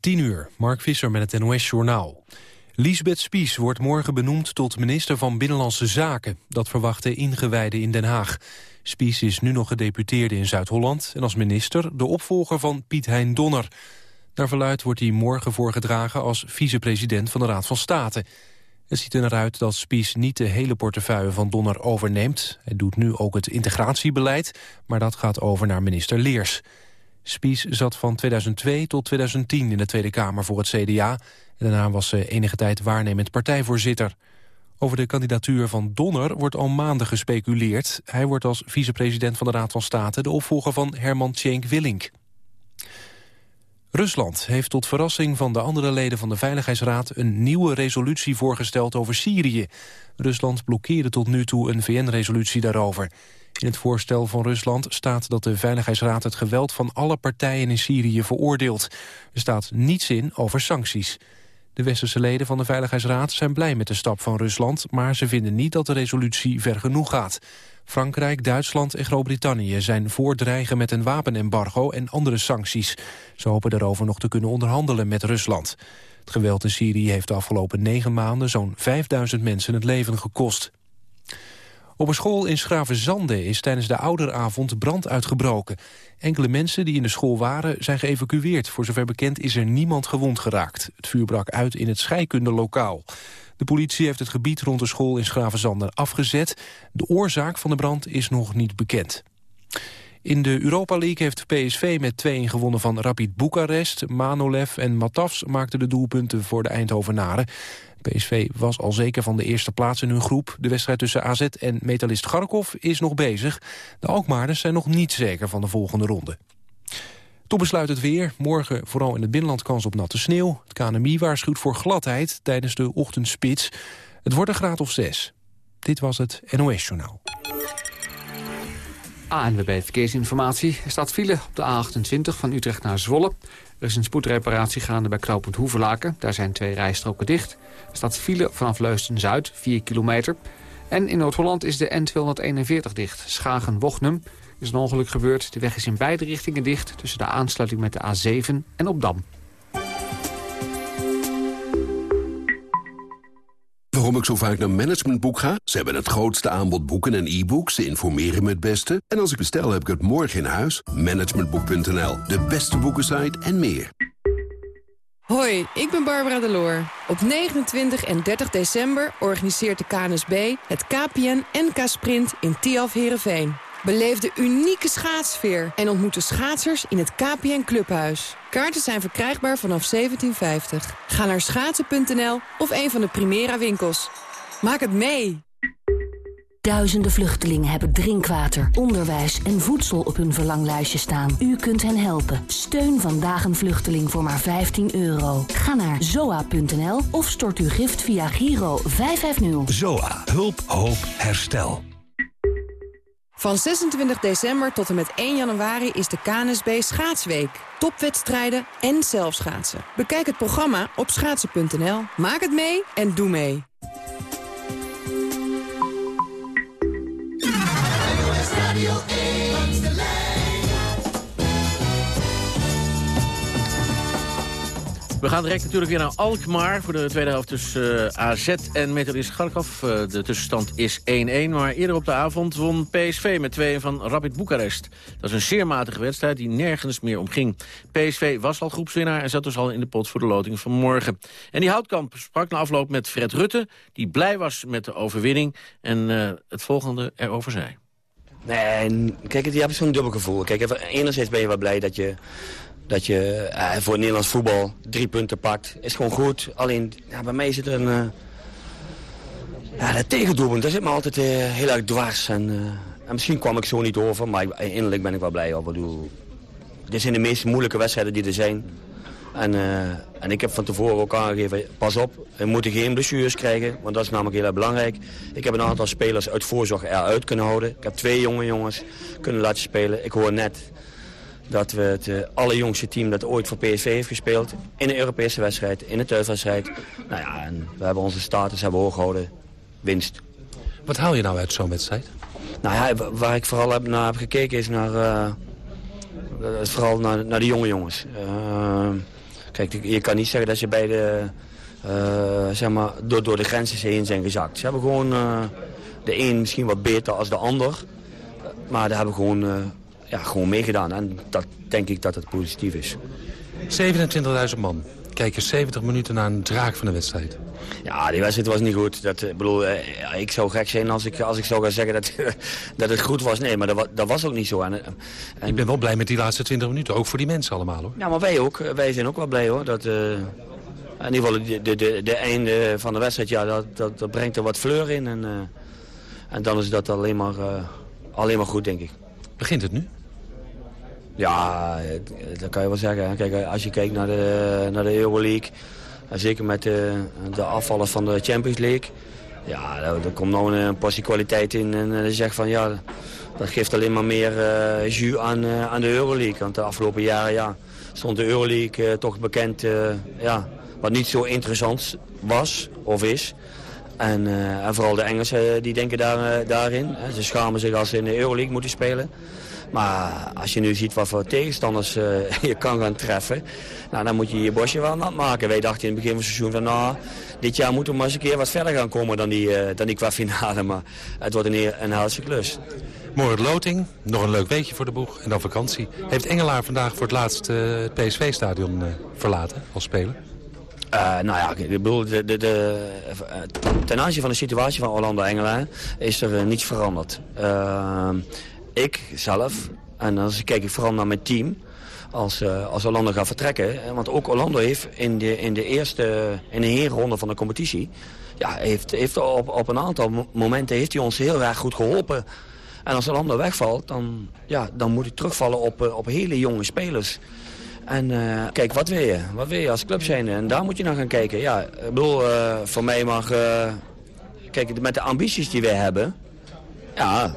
10 uur, Mark Visser met het NOS-journaal. Lisbeth Spies wordt morgen benoemd tot minister van Binnenlandse Zaken. Dat verwachten ingewijden in Den Haag. Spies is nu nog gedeputeerde in Zuid-Holland... en als minister de opvolger van Piet Hein Donner. Naar verluid wordt hij morgen voorgedragen als vicepresident van de Raad van State. Het ziet er naar uit dat Spies niet de hele portefeuille van Donner overneemt. Hij doet nu ook het integratiebeleid, maar dat gaat over naar minister Leers. Spies zat van 2002 tot 2010 in de Tweede Kamer voor het CDA... daarna was ze enige tijd waarnemend partijvoorzitter. Over de kandidatuur van Donner wordt al maanden gespeculeerd. Hij wordt als vicepresident van de Raad van State... de opvolger van Herman Tjenk-Willink. Rusland heeft tot verrassing van de andere leden van de Veiligheidsraad... een nieuwe resolutie voorgesteld over Syrië. Rusland blokkeerde tot nu toe een VN-resolutie daarover. In het voorstel van Rusland staat dat de Veiligheidsraad... het geweld van alle partijen in Syrië veroordeelt. Er staat niets in over sancties. De westerse leden van de Veiligheidsraad zijn blij met de stap van Rusland... maar ze vinden niet dat de resolutie ver genoeg gaat. Frankrijk, Duitsland en Groot-Brittannië zijn voordreigen met een wapenembargo en andere sancties. Ze hopen daarover nog te kunnen onderhandelen met Rusland. Het geweld in Syrië heeft de afgelopen negen maanden zo'n 5000 mensen het leven gekost. Op een school in Schravenzande is tijdens de ouderavond brand uitgebroken. Enkele mensen die in de school waren zijn geëvacueerd. Voor zover bekend is er niemand gewond geraakt. Het vuur brak uit in het scheikundelokaal. De politie heeft het gebied rond de school in Schravenzande afgezet. De oorzaak van de brand is nog niet bekend. In de Europa League heeft PSV met 2-1 gewonnen van Rapid Boekarest. Manolev en Matafs maakten de doelpunten voor de Eindhovenaren. PSV was al zeker van de eerste plaats in hun groep. De wedstrijd tussen AZ en metalist Garkov is nog bezig. De Alkmaarders zijn nog niet zeker van de volgende ronde. Toen besluit het weer. Morgen vooral in het binnenland kans op natte sneeuw. Het KNMI waarschuwt voor gladheid tijdens de ochtendspits. Het wordt een graad of 6. Dit was het NOS Journaal. ANWB Verkeersinformatie. Er staat file op de A28 van Utrecht naar Zwolle. Er is een spoedreparatie gaande bij knooppunt Hoevelaken. Daar zijn twee rijstroken dicht. Er staat file vanaf Leusden-Zuid, 4 kilometer. En in Noord-Holland is de N241 dicht. Schagen-Wochnum is een ongeluk gebeurd. De weg is in beide richtingen dicht tussen de aansluiting met de A7 en Opdam. Waarom ik zo vaak naar Managementboek ga? Ze hebben het grootste aanbod boeken en e-books. Ze informeren me het beste. En als ik bestel, heb ik het morgen in huis. Managementboek.nl, de beste boekensite en meer. Hoi, ik ben Barbara Deloor. Op 29 en 30 december organiseert de KNSB het KPN NK Sprint in Tiaf Herenveen. Beleef de unieke schaatsfeer en ontmoet de schaatsers in het KPN Clubhuis. Kaarten zijn verkrijgbaar vanaf 1750. Ga naar schaatsen.nl of een van de Primera winkels. Maak het mee! Duizenden vluchtelingen hebben drinkwater, onderwijs en voedsel op hun verlanglijstje staan. U kunt hen helpen. Steun vandaag een vluchteling voor maar 15 euro. Ga naar zoa.nl of stort uw gift via Giro 550. ZOA. Hulp, hoop, herstel. Van 26 december tot en met 1 januari is de KNSB Schaatsweek. Topwedstrijden en zelfschaatsen. Bekijk het programma op schaatsen.nl. Maak het mee en doe mee. We gaan direct natuurlijk weer naar Alkmaar voor de tweede helft tussen uh, AZ en Metalist Kharkov. Uh, de tussenstand is 1-1, maar eerder op de avond won PSV met 2 van Rapid Boekarest. Dat is een zeer matige wedstrijd die nergens meer om ging. PSV was al groepswinnaar en zat dus al in de pot voor de loting van morgen. En die Houtkamp sprak na afloop met Fred Rutte, die blij was met de overwinning en uh, het volgende erover zei. Nee, kijk, je hebt zo'n dubbel gevoel. Kijk, enerzijds ben je wel blij dat je dat je eh, voor Nederlands voetbal drie punten pakt. Is gewoon goed. Alleen ja, bij mij zit er een... Uh, ja, dat tegendoelpunt, dat zit me altijd uh, heel erg dwars. En, en, misschien kwam ik zo niet over, maar innerlijk ben ik wel blij. Bedoel, dit zijn de meest moeilijke wedstrijden die er zijn. En, en ik heb van tevoren ook aangegeven, pas op, we moeten geen blessures krijgen, want dat is namelijk heel erg belangrijk. Ik heb een aantal spelers uit voorzorg eruit kunnen houden. Ik heb twee jonge jongens kunnen laten spelen. Ik hoor net dat we het uh, allerjongste team dat ooit voor PSV heeft gespeeld... in een Europese wedstrijd, in een thuiswedstrijd. Nou ja, en we hebben onze status hebben hoog gehouden. Winst. Wat haal je nou uit zo'n wedstrijd? Nou ja, waar ik vooral heb, naar heb gekeken is naar... Uh, vooral naar, naar de jonge jongens. Uh, Kijk, je kan niet zeggen dat ze bij de, zeg maar, door, door de grenzen heen zijn gezakt. Ze hebben gewoon de een misschien wat beter als de ander. Maar daar hebben gewoon, ja, gewoon meegedaan. En dat denk ik dat het positief is. 27.000 man kijken 70 minuten naar een draak van de wedstrijd. Ja, die wedstrijd was niet goed. Dat, ik bedoel, eh, ik zou gek zijn als ik, als ik zou gaan zeggen dat, dat het goed was. Nee, maar dat, dat was ook niet zo. En, en... Ik ben wel blij met die laatste 20 minuten, ook voor die mensen allemaal hoor. Ja, maar wij ook. Wij zijn ook wel blij hoor. Dat, uh, in ieder geval de, de, de, de einde van de wedstrijd, ja, dat, dat, dat brengt er wat fleur in. En, uh, en dan is dat alleen maar, uh, alleen maar goed, denk ik. Begint het nu? Ja, dat kan je wel zeggen. Kijk, als je kijkt naar de, naar de Euroleague... zeker met de, de afvallen van de Champions League... ja, er komt nou een passie kwaliteit in. En je zegt van ja, dat geeft alleen maar meer uh, jus aan, aan de Euroleague. Want de afgelopen jaren ja, stond de Euroleague toch bekend... ja, wat niet zo interessant was of is... En, en, vooral de Engelsen die denken daar, daarin. Ze schamen zich als ze in de Euroleague moeten spelen. Maar als je nu ziet wat voor tegenstanders uh, je kan gaan treffen... Nou, dan moet je je bosje wel nat maken. Wij dachten in het begin van het seizoen van... nou, dit jaar moeten we maar eens een keer wat verder gaan komen dan die, uh, dan die kwartfinale. Maar het wordt een, een helse klus. Morgen loting, nog een leuk weekje voor de boeg en dan vakantie. Heeft Engelaar vandaag voor het laatst uh, het PSV-stadion verlaten als speler? Uh, nou ja, ik bedoel, de, de, de, ten aanzien van de situatie van Orlando Engelaar is er niets veranderd. Uh, ik zelf, en ik kijk vooral naar mijn team, als, uh, als Orlando gaat vertrekken. Want ook Orlando heeft in de, in de eerste, in de herenronde van de competitie, ja, heeft, heeft op, op een aantal momenten heeft hij ons heel erg goed geholpen. En als Orlando wegvalt, dan, ja, dan moet hij terugvallen op, op hele jonge spelers. En uh, kijk, wat wil je? Wat wil je als club zijn? En daar moet je naar gaan kijken. Ja, ik bedoel, uh, voor mij mag... kijk, met de ambities die wij hebben... Ja,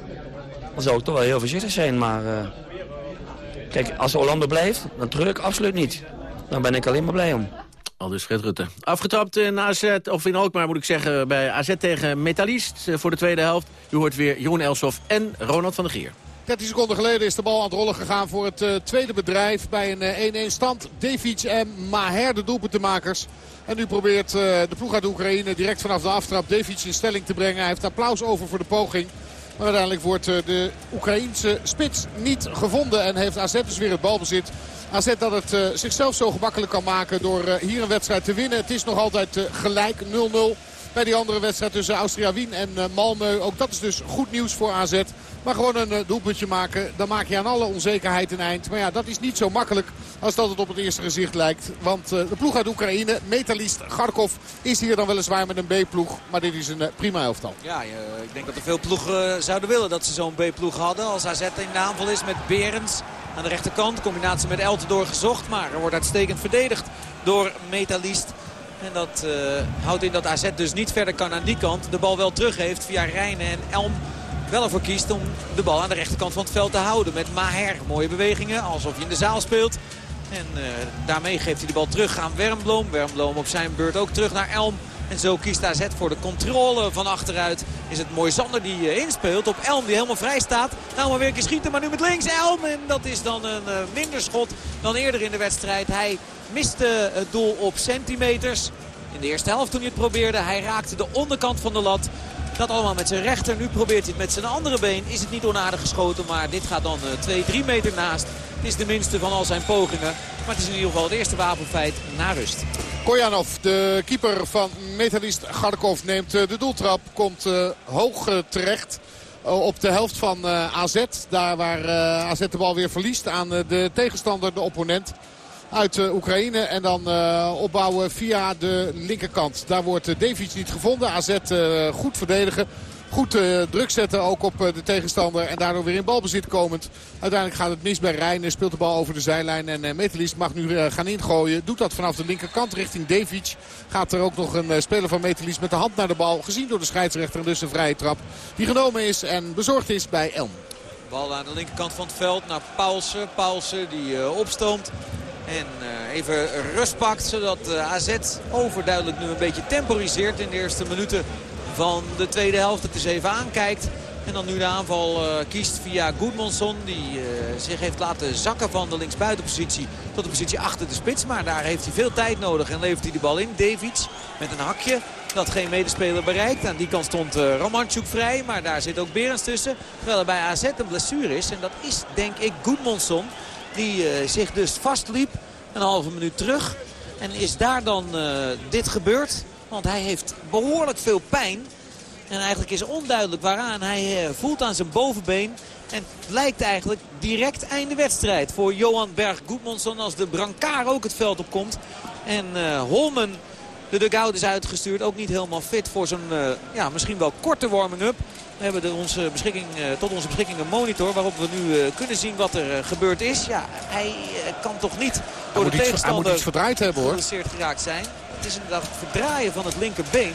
dan zou ik toch wel heel voorzichtig zijn. Maar uh, kijk, als Orlando blijft, dan treur ik absoluut niet. Dan ben ik alleen maar blij om. Aldus Fred Rutte. Afgetrapt in AZ, of in Alkmaar moet ik zeggen, bij AZ tegen Metalist voor de tweede helft. U hoort weer Jeroen Elsof en Ronald van der Gier. 13 seconden geleden is de bal aan het rollen gegaan voor het uh, tweede bedrijf. Bij een 1-1 uh, stand. Devic en Maher de doelpuntenmakers. En nu probeert uh, de ploeg uit Oekraïne direct vanaf de aftrap Devic in stelling te brengen. Hij heeft applaus over voor de poging. Maar uiteindelijk wordt eh, de Oekraïense spits niet gevonden. En heeft AZ dus weer het balbezit. AZ dat het uh, zichzelf zo gemakkelijk kan maken door uh, hier een wedstrijd te winnen. Het is nog altijd gelijk 0-0 bij die andere wedstrijd tussen Austria Wien en Malmö. Ook dat is dus goed nieuws voor AZ. Maar gewoon een uh, doelpuntje maken, dan maak je aan alle onzekerheid een eind. Maar ja, dat is niet zo makkelijk als dat het op het eerste gezicht lijkt. Want uh, de ploeg uit Oekraïne, metalist Garkov, is hier dan weliswaar met een B-ploeg. Maar dit is een uh, prima elftal. Ja, ik denk dat er veel ploegen zouden willen dat ze zo'n B-ploeg hadden. Als AZ in de aanval is met Berends aan de rechterkant. Combinatie met Eltendoor gezocht, maar er wordt uitstekend verdedigd door metalist. En dat houdt in dat AZ dus niet verder kan aan die kant. De bal wel terug heeft via Rijnen en Elm wel ervoor kiest om de bal aan de rechterkant van het veld te houden. Met Maher. Mooie bewegingen, alsof je in de zaal speelt. En uh, daarmee geeft hij de bal terug aan Wermbloom. Wermbloom op zijn beurt ook terug naar Elm. En zo kiest AZ voor de controle van achteruit. Is het mooi Zander die uh, inspeelt op Elm die helemaal vrij staat. Nou maar weer een keer schieten, maar nu met links Elm. En dat is dan een uh, minder schot dan eerder in de wedstrijd. Hij miste het doel op centimeters. In de eerste helft toen hij het probeerde. Hij raakte de onderkant van de lat. Dat allemaal met zijn rechter. Nu probeert hij het met zijn andere been. Is het niet onaardig geschoten. Maar dit gaat dan 2, uh, 3 meter naast. Het is de minste van al zijn pogingen. Maar het is in ieder geval het eerste wapenfeit na rust. Kojanov, de keeper van metalist Garkov, neemt uh, de doeltrap. Komt uh, hoog terecht op de helft van AZ. Daar waar AZ de bal weer verliest aan de tegenstander, de opponent uit uh, Oekraïne. En dan uh, opbouwen via de linkerkant. Daar wordt uh, Davids niet gevonden. AZ goed verdedigen. Goed druk zetten ook op de tegenstander. En daardoor weer in balbezit komend. Uiteindelijk gaat het mis bij Rijn. Speelt de bal over de zijlijn. En Metalist mag nu gaan ingooien. Doet dat vanaf de linkerkant richting Davic. Gaat er ook nog een speler van Metalist met de hand naar de bal. Gezien door de scheidsrechter. En dus een vrije trap. Die genomen is en bezorgd is bij Elm. Bal aan de linkerkant van het veld naar Paulsen. Paulsen die opstoomt. En uh, even rust pakt zodat uh, AZ overduidelijk nu een beetje temporiseert in de eerste minuten van de tweede helft. Het is even aankijkt. En dan nu de aanval uh, kiest via Goedmondson. Die zich heeft laten zakken van de linksbuitenpositie tot de positie achter de spits. Maar daar heeft hij veel tijd nodig en levert hij de bal in. Davids met een hakje dat geen medespeler bereikt. Aan die kant stond uh, Romanchuk vrij. Maar daar zit ook Berens tussen. Terwijl er bij AZ een blessure is. En dat is denk ik Goedmondson. Die zich dus vastliep. Een halve minuut terug. En is daar dan dit gebeurd. Want hij heeft behoorlijk veel pijn. En eigenlijk is onduidelijk waaraan. Hij eh, voelt aan zijn bovenbeen. En het lijkt eigenlijk direct einde wedstrijd voor Johan Berg Goedmondson als de Brancard ook het veld opkomt. En Holmen de dugout is uitgestuurd. Ook niet helemaal fit voor zo'n ja, misschien wel korte warming-up. We hebben de onze beschikking, uh, tot onze beschikking een monitor waarop we nu uh, kunnen zien wat er gebeurd is. Ja, hij kan toch niet door de tegenstander hij moet iets verdraaid hebben hoor. geraakt zijn. Het is inderdaad het verdraaien van het linkerbeen.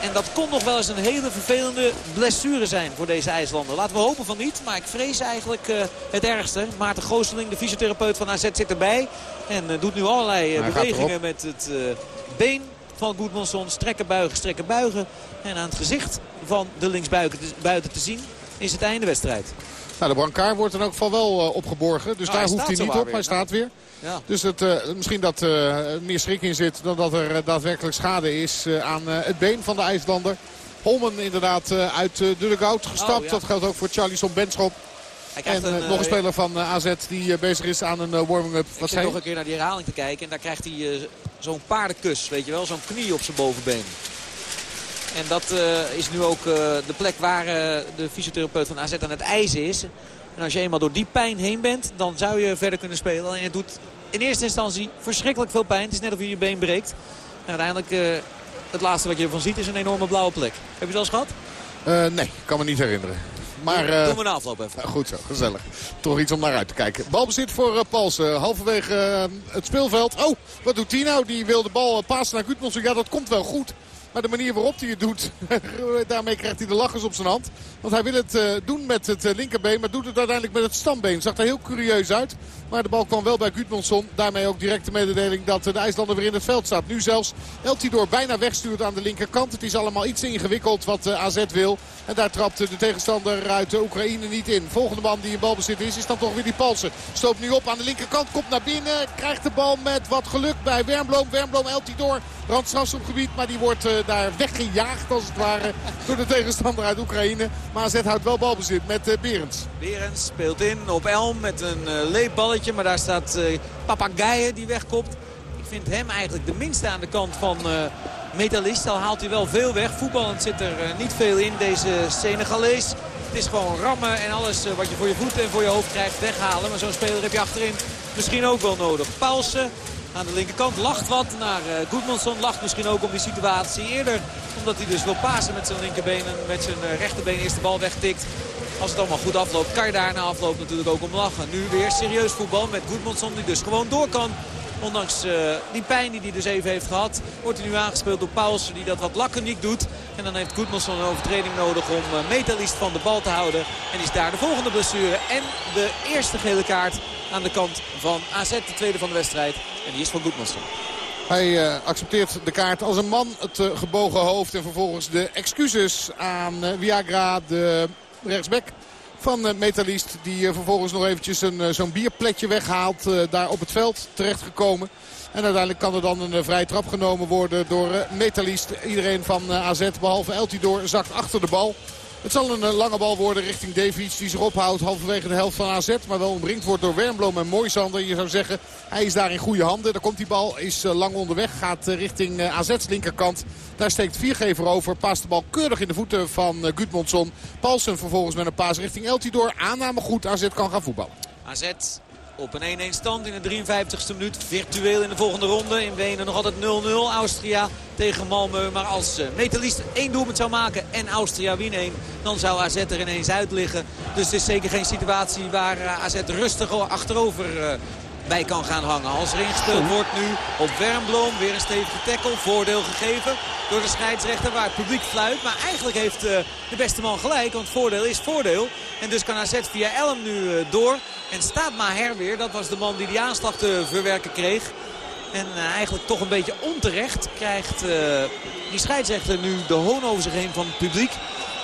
En dat kon nog wel eens een hele vervelende blessure zijn voor deze IJslander. Laten we hopen van niet, maar ik vrees eigenlijk uh, het ergste. Maarten Gooseling, de fysiotherapeut van AZ, zit erbij. En uh, doet nu allerlei uh, bewegingen met het been van Goedmanson. Strekken, buigen, strekken, buigen. En aan het gezicht van de linksbuiten te zien is het einde wedstrijd. Nou, de brancard wordt in elk geval wel opgeborgen. Dus nou, daar hoeft hij niet op. Weer. Hij staat weer. Ja. Dus het, uh, misschien dat uh, meer schrik in zit dan dat er daadwerkelijk schade is aan het been van de IJslander. Holmen inderdaad uit de dugout gestapt. Oh, ja. Dat geldt ook voor Charlison Benschop. En een, nog een speler van AZ die bezig is aan een warming-up. Ik zit nog een keer naar die herhaling te kijken. En daar krijgt hij zo'n paardenkus, weet je wel. Zo'n knie op zijn bovenbeen. En dat is nu ook de plek waar de fysiotherapeut van AZ aan het ijzen is. En als je eenmaal door die pijn heen bent, dan zou je verder kunnen spelen. En het doet in eerste instantie verschrikkelijk veel pijn. Het is net of je je been breekt. En uiteindelijk, het laatste wat je ervan ziet is een enorme blauwe plek. Heb je het wel eens gehad? Uh, nee, kan me niet herinneren. Maar, uh, Doen we een afloop even. goed zo, gezellig. Toch iets om naar uit te kijken. Balbezit voor uh, Palsen. Halverwege het speelveld. Oh, wat doet hij nou? Die wil de bal passen naar Gutmondsen. Ja, dat komt wel goed. Maar de manier waarop hij het doet, daarmee krijgt hij de lachers op zijn hand. Want hij wil het uh, doen met het uh, linkerbeen, maar doet het uiteindelijk met het stambeen. Zag er heel curieus uit. Maar de bal kwam wel bij Gudmundsson. Daarmee ook direct de mededeling dat de IJslander weer in het veld staat. Nu zelfs Eltidoor bijna wegstuurt aan de linkerkant. Het is allemaal iets ingewikkeld wat AZ wil. En daar trapt de tegenstander uit de Oekraïne niet in. Volgende man die in balbezit is, is dan toch weer die Palsen. Stoopt nu op aan de linkerkant, komt naar binnen. Krijgt de bal met wat geluk bij Wernbloem. Wernbloem Eltidoor, gebied, Maar die wordt daar weggejaagd als het ware door de tegenstander uit Oekraïne. Maar AZ houdt wel balbezit met uh, Berends. Berends speelt in op Elm met een uh, leepballetje. Maar daar staat uh, Papagaye die wegkomt. Ik vind hem eigenlijk de minste aan de kant van Metalist. Al haalt hij wel veel weg. Voetballend zit er niet veel in, deze Senegalees. Het is gewoon rammen en alles wat je voor je voeten en voor je hoofd krijgt weghalen. Maar zo'n speler heb je achterin misschien ook wel nodig. Paulsen aan de linkerkant. Lacht wat naar uh, Goedmanson. Lacht misschien ook om die situatie eerder. Omdat hij dus wil pasen met zijn linkerbeen en met zijn uh, rechterbeen eerst de bal wegtikt. Als het allemaal goed afloopt, kan je daar na afloop natuurlijk ook om lachen. Nu weer serieus voetbal met Goedmanson die dus gewoon door kan. Ondanks uh, die pijn die hij dus even heeft gehad, wordt hij nu aangespeeld door Paulsen die dat wat lakkeniek doet. En dan heeft Goedmanson een overtreding nodig om uh, Metalist van de bal te houden. En is daar de volgende blessure en de eerste gele kaart aan de kant van AZ, de tweede van de wedstrijd. En die is van Goedmanson. Hij uh, accepteert de kaart als een man, het gebogen hoofd. En vervolgens de excuses aan Viagra, de rechtsback van Metalist. Die vervolgens nog eventjes zo'n bierpletje weghaalt. daar op het veld terechtgekomen. En uiteindelijk kan er dan een vrije trap genomen worden door Metalist. Iedereen van AZ, behalve Eltidoor, zakt achter de bal. Het zal een eh, lange bal worden richting Davids die zich ophoudt halverwege de helft van AZ. Maar wel omringd wordt door Wernbloem en Moisander. Je zou zeggen hij is daar in goede handen. Daar komt die bal, is eh, lang onderweg. Gaat eh, richting AZ's linkerkant. Daar steekt Viergever over. Paast de bal keurig in de voeten van Gudmundsson. Paulsen vervolgens met een paas richting Eltidoor. Aanname goed. AZ kan gaan voetballen. AZ op een 1-1 stand in de 53ste minuut. Virtueel in de volgende ronde. In Wenen nog altijd 0-0. Austria tegen Malmö. Maar als uh, Metalist één doelpunt zou maken en Austria win 1... dan zou AZ er ineens uit liggen. Dus het is zeker geen situatie waar uh, AZ rustig achterover uh, bij kan gaan hangen. Als er wordt nu op Wernbloem. Weer een stevige tackle. Voordeel gegeven door de scheidsrechter waar het publiek fluit. Maar eigenlijk heeft uh, de beste man gelijk. Want voordeel is voordeel. En dus kan AZ via Elm nu uh, door. En staat Maher weer. Dat was de man die die aanslag te verwerken kreeg. En uh, eigenlijk toch een beetje onterecht krijgt die scheidsrechter nu de hoon over zich heen van het publiek.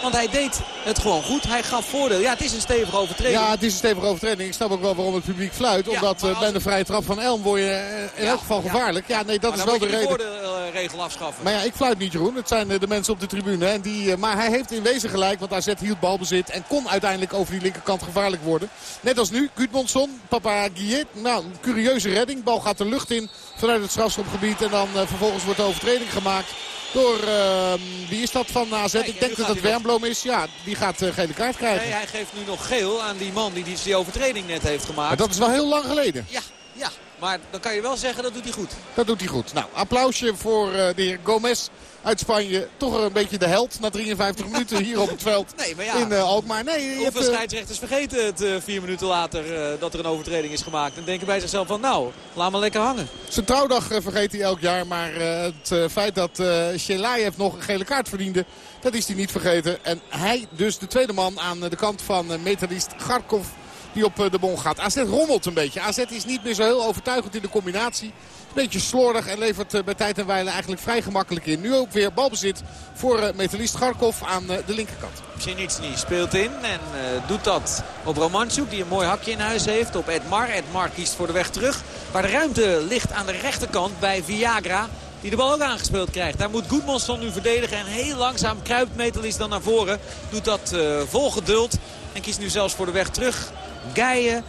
Want hij deed het gewoon goed. Hij gaf voordeel. Ja, het is een stevige overtreding. Ja, het is een stevige overtreding. Ik snap ook wel waarom het publiek fluit. Omdat bij de vrije trap van Elm word je in ja, elk geval gevaarlijk. Ja, nee, dat is wel de reden. voordeelregel afschaffen. Maar ja, ik fluit niet Jeroen. Het zijn de mensen op de tribune. En die, maar hij heeft in wezen gelijk. Want AZ hield balbezit. En kon uiteindelijk over die linkerkant gevaarlijk worden. Net als nu. Gudmundsson, Papa Guillet. Nou, een curieuze redding. Bal gaat de lucht in vanuit het strafschopgebied. En dan uh, vervolgens wordt de overtreding gemaakt. Door, uh, wie is dat van AZ? ik denk dat het Wernbloem is. Ja, die gaat uh, gele kaart krijgen. Nee, hij geeft nu nog geel aan die man die die, die overtreding net heeft gemaakt. Maar dat is wel heel lang geleden. Ja, ja. Maar dan kan je wel zeggen, dat doet hij goed. Dat doet hij goed. Nou, applausje voor uh, de heer Gomez uit Spanje. Toch een beetje de held na 53 minuten hier op het veld nee, maar ja, in uh, Alkmaar. Nee, Hoeveel hebt, uh... scheidsrechters vergeten het vier minuten later dat er een overtreding is gemaakt. En denken bij zichzelf van nou, laat maar lekker hangen. Zijn trouwdag vergeet hij elk jaar. Maar het feit dat uh, Shelaev nog een gele kaart verdiende, dat is hij niet vergeten. En hij dus de tweede man aan de kant van metalist Garkov die op de bon gaat. AZ rommelt een beetje. AZ is niet meer zo heel overtuigend in de combinatie. Een beetje slordig en levert bij tijd en wijle eigenlijk vrij gemakkelijk in. Nu ook weer balbezit voor metalist Garkov aan de linkerkant. Sinitsny speelt in en doet dat op Romanchuk die een mooi hakje in huis heeft. Op Edmar. Edmar kiest voor de weg terug. Waar de ruimte ligt aan de rechterkant bij Viagra. Die de bal ook aangespeeld krijgt. Daar moet Goedmanson nu verdedigen. En heel langzaam kruipt Metalist dan naar voren. Doet dat vol geduld. En kiest nu zelfs voor de weg terug. Geijen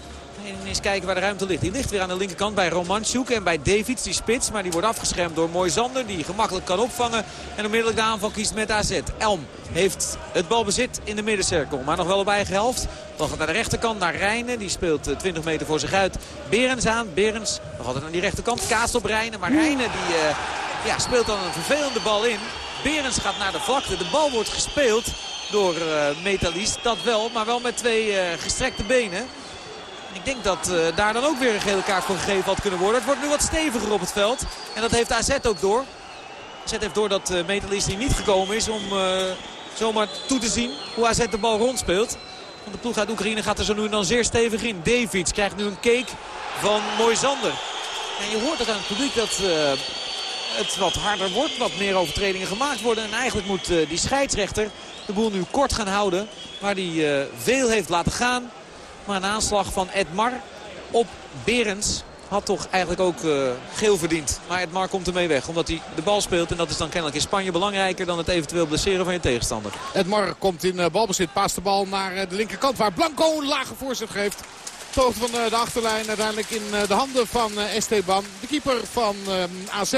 en eens kijken waar de ruimte ligt. Die ligt weer aan de linkerkant bij Romanchuk en bij Davids, die spits. Maar die wordt afgeschermd door Moisander, die gemakkelijk kan opvangen. En onmiddellijk de aanval kiest met AZ. Elm heeft het balbezit in de middencirkel, maar nog wel op eigen helft. Dan gaat naar de rechterkant, naar Rijnen. Die speelt 20 meter voor zich uit. Berens aan, Berens nog altijd aan die rechterkant. Kaast op Rijnen, maar Rijnen die, uh, ja, speelt dan een vervelende bal in. Berens gaat naar de vlakte. De bal wordt gespeeld door uh, Metalist. Dat wel, maar wel met twee uh, gestrekte benen. Ik denk dat uh, daar dan ook weer een gele kaart voor gegeven had kunnen worden. Het wordt nu wat steviger op het veld. En dat heeft AZ ook door. AZ heeft door dat uh, Metalist hier niet gekomen is om zomaar toe te zien hoe AZ de bal rondspeelt. Want de ploeg uit Oekraïne gaat er zo nu dan zeer stevig in. Davids krijgt nu een cake van Moisander. En je hoort ook aan het publiek dat het wat harder wordt. Wat meer overtredingen gemaakt worden. En eigenlijk moet die scheidsrechter de boel nu kort gaan houden. Waar hij veel heeft laten gaan. Maar een aanslag van Edmar op Berens had toch eigenlijk ook uh, geel verdiend. Maar Edmar komt ermee weg, omdat hij de bal speelt. En dat is dan kennelijk in Spanje belangrijker dan het eventueel blesseren van je tegenstander. Edmar komt in uh, balbezit, paast de bal naar de linkerkant. Waar Blanco een lage voorzet geeft. Toog van de achterlijn uiteindelijk in de handen van Esteban. De keeper van AZ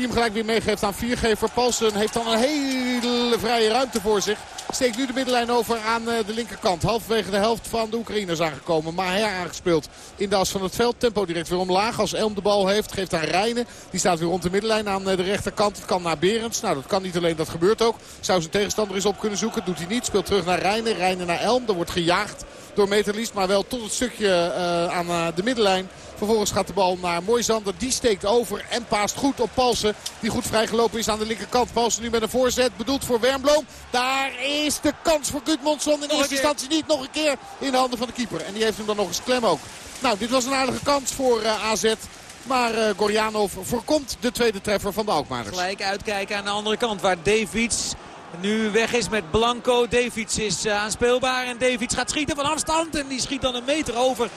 die hem gelijk weer meegeeft aan viergever. Paulsen heeft dan een hele vrije ruimte voor zich. Steekt nu de middenlijn over aan de linkerkant. Halverwege de helft van de Oekraïners aangekomen. Maar hij aangespeeld in de as van het veld. Tempo direct weer omlaag. Als Elm de bal heeft, geeft aan Rijnen. Die staat weer rond de middenlijn aan de rechterkant. Het kan naar Berends. Nou, dat kan niet alleen. Dat gebeurt ook. Zou zijn tegenstander eens op kunnen zoeken. Doet hij niet. Speelt terug naar Rijnen. Rijnen naar Elm. Er wordt gejaagd door Metalist. Maar wel tot het stukje uh, aan de middenlijn. Vervolgens gaat de bal naar Moisander. Die steekt over en paast goed op Palsen. Die goed vrijgelopen is aan de linkerkant. Palsen nu met een voorzet. Bedoeld voor Wernbloem. Daar is de kans voor Gudmundsson. In eerste instantie niet. Nog een keer in de handen van de keeper. En die heeft hem dan nog eens klem ook. Nou, dit was een aardige kans voor uh, AZ. Maar uh, Gorjanov voorkomt de tweede treffer van de Alkmaarders. Gelijk uitkijken aan de andere kant waar Davids nu weg is met Blanco. Davids is uh, aanspeelbaar en Davids gaat schieten van afstand. En die schiet dan een meter over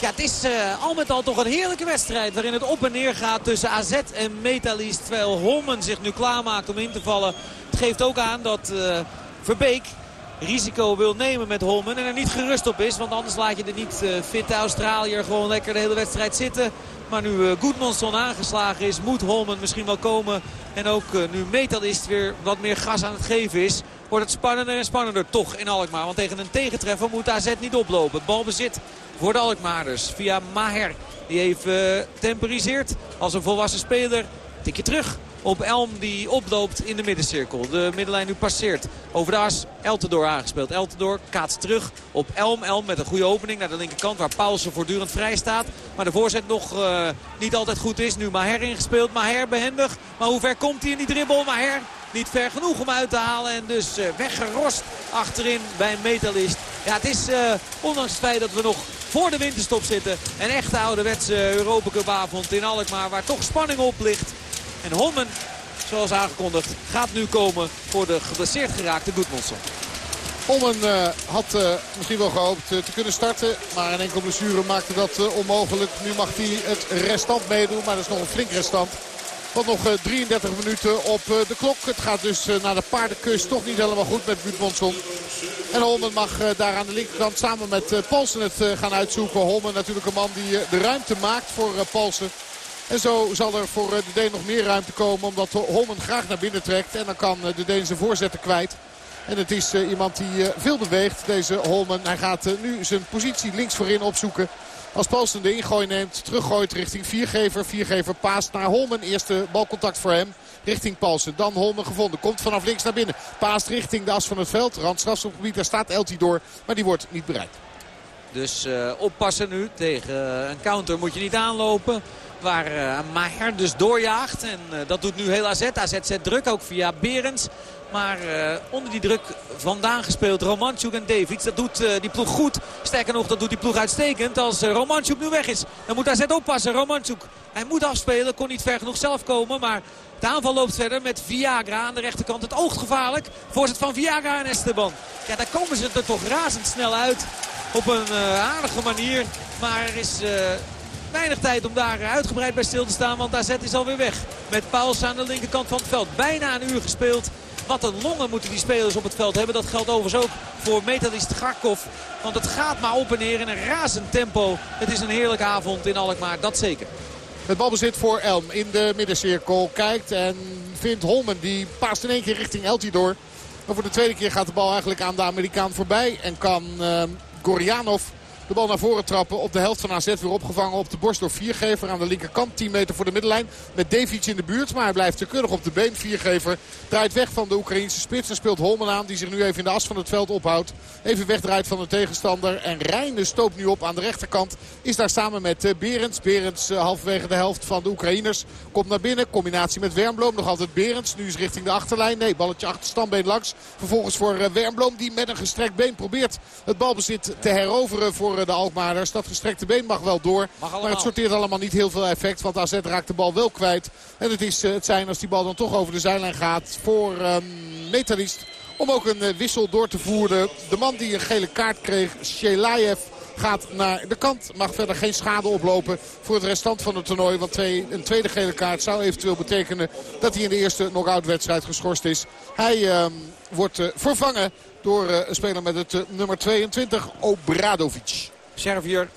ja, het is uh, al met al toch een heerlijke wedstrijd waarin het op en neer gaat tussen AZ en Metalist. Terwijl Holmen zich nu klaarmaakt om in te vallen. Het geeft ook aan dat uh, Verbeek risico wil nemen met Holmen. En er niet gerust op is, want anders laat je de niet uh, fitte Australiër gewoon lekker de hele wedstrijd zitten. Maar nu uh, Goodmanson aangeslagen is, moet Holmen misschien wel komen. En ook nu Metalist weer wat meer gas aan het geven is wordt het spannender en spannender toch in Alkmaar. Want tegen een tegentreffer moet AZ niet oplopen. Balbezit voor de Alkmaarders via Maher. Die even uh, temporiseert als een volwassen speler. Tikje terug op Elm die oploopt in de middencirkel. De middenlijn nu passeert. Over de as Eltendoor aangespeeld. Eltendoor kaatst terug op Elm. Elm met een goede opening naar de linkerkant waar Paulsen voortdurend vrij staat. Maar de voorzet nog uh, niet altijd goed is. Nu Maher ingespeeld. Maher behendig. Maar hoe ver komt hij in die dribbel? Maher niet ver genoeg om uit te halen. En dus uh, weggerost achterin bij metalist. Ja, het is uh, ondanks het feit dat we nog voor de winterstop zitten. Een echte ouderwetse Europa Cup avond in Alkmaar. Waar toch spanning op ligt. En Holmen, zoals aangekondigd, gaat nu komen voor de geblesseerd geraakte Goedmondson. Holmen uh, had misschien wel gehoopt te kunnen starten. Maar een enkel blessure maakte dat onmogelijk. Nu mag hij het restant meedoen. Maar dat is nog een flink restant. Want nog 33 minuten op de klok. Het gaat dus naar de paardenkust toch niet helemaal goed met Gudmundsson. En Holmen mag daar aan de linkerkant samen met Paulsen het gaan uitzoeken. Holmen natuurlijk een man die de ruimte maakt voor Paulsen. En zo zal er voor de Deen nog meer ruimte komen. Omdat Holmen graag naar binnen trekt. En dan kan de Deen zijn voorzetten kwijt. En het is iemand die veel beweegt, deze Holmen. Hij gaat nu zijn positie links voorin opzoeken. Als Paulsen de ingooi neemt, teruggooit richting Viergever. Viergever paast naar Holmen. Eerste balcontact voor hem richting Paulsen. Dan Holmen gevonden. Komt vanaf links naar binnen. Paast richting de as van het veld. Randstrafschopgebied. Daar staat Eltidoor. Maar die wordt niet bereikt. Dus uh, oppassen nu. Tegen een counter moet je niet aanlopen. Waar uh, Maher dus doorjaagt. En dat doet nu heel AZ. AZ zet druk ook via Berends. Maar uh, onder die druk vandaan gespeeld Romanchuk en Davids. Dat doet uh, die ploeg goed. Sterker nog, dat doet die ploeg uitstekend. Als uh, Romanchuk nu weg is, dan moet AZ oppassen. Romanchuk, hij moet afspelen. Kon niet ver genoeg zelf komen. Maar de aanval loopt verder met Viagra aan de rechterkant. Het oogt gevaarlijk. Voorzet van Viagra en Esteban. Ja, daar komen ze er toch razendsnel uit. Op een aardige manier. Maar er is weinig tijd om daar uitgebreid bij stil te staan. Want AZ is alweer weg. Met Pauls aan de linkerkant van het veld. Bijna een uur gespeeld. Wat een longen moeten die spelers op het veld hebben. Dat geldt overigens ook voor metalist Garkov. Want het gaat maar op en neer in een razend tempo. Het is een heerlijke avond in Alkmaar, dat zeker. Het balbezit voor Elm in de middencirkel. Kijkt en vindt Holmen. Die paast in één keer richting Eltidoor. Maar voor de tweede keer gaat de bal eigenlijk aan de Amerikaan voorbij. En kan uh, Gorjanov de bal naar voren trappen. Op de helft van AZ weer opgevangen op de borst door Viergever aan de linkerkant. 10 meter voor de middenlijn met Davids in de buurt. Maar hij blijft te keurig op de been. Viergever draait weg van de Oekraïnse spits. En speelt Holman aan die zich nu even in de as van het veld ophoudt. Even wegdraait van de tegenstander. En Rijne stoopt nu op aan de rechterkant. Is daar samen met eh, Berends. Berends uh, halverwege de helft van de Oekraïners. Komt naar binnen. Combinatie met Wernbloem. Nog altijd Berends. Nu is richting de achterlijn. Nee, balletje achter standbeen langs. Vervolgens voor uh, Wernbloem die met een gestrekt been probeert het balbezit te heroveren voor de Alkmaarders. Dat gestrekte been mag wel door. maar het sorteert allemaal niet heel veel effect. Want AZ raakt de bal wel kwijt. En het is het zijn als die bal dan toch over de zijlijn gaat voor um, Metalist. Om ook een wissel door te voeren. De man die een gele kaart kreeg, Shelaev gaat naar de kant. Mag verder geen schade oplopen voor het restant van het toernooi. Want twee, een tweede gele kaart zou eventueel betekenen dat hij in de eerste knock-out wedstrijd geschorst is. Hij uh, wordt uh, vervangen door uh, een speler met het nummer 22, Obradovic. Servier,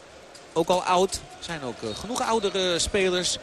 ook al oud. Er zijn ook genoeg oudere spelers.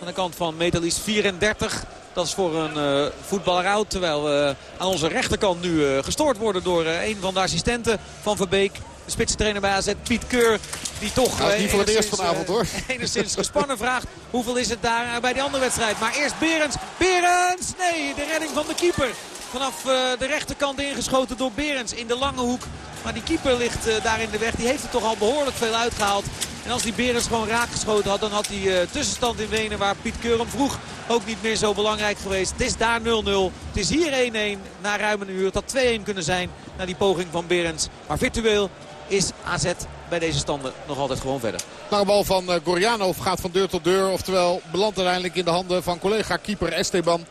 Aan de kant van Metalist 34. Dat is voor een voetballer oud. Terwijl we aan onze rechterkant nu gestoord worden door een van de assistenten van Verbeek. De spitsentrainer bij AZ, Piet Keur. Die toch nou, niet voor het eerst vanavond hoor. enigszins gespannen vraagt. Hoeveel is het daar bij die andere wedstrijd. Maar eerst Berends. Berends! Nee, de redding van de keeper. Vanaf de rechterkant ingeschoten door Berends in de lange hoek. Maar die keeper ligt daar in de weg. Die heeft er toch al behoorlijk veel uitgehaald. En als die Berens gewoon raak geschoten had, dan had die uh, tussenstand in Wenen waar Piet Keur hem vroeg ook niet meer zo belangrijk geweest. Het is daar 0-0. Het is hier 1-1 na ruim een uur. Het had 2-1 kunnen zijn na die poging van Berens. Maar virtueel is AZ bij deze standen nog altijd gewoon verder. Lange bal van uh, Gorjanov gaat van deur tot deur. Oftewel belandt uiteindelijk in de handen van collega keeper Esteban.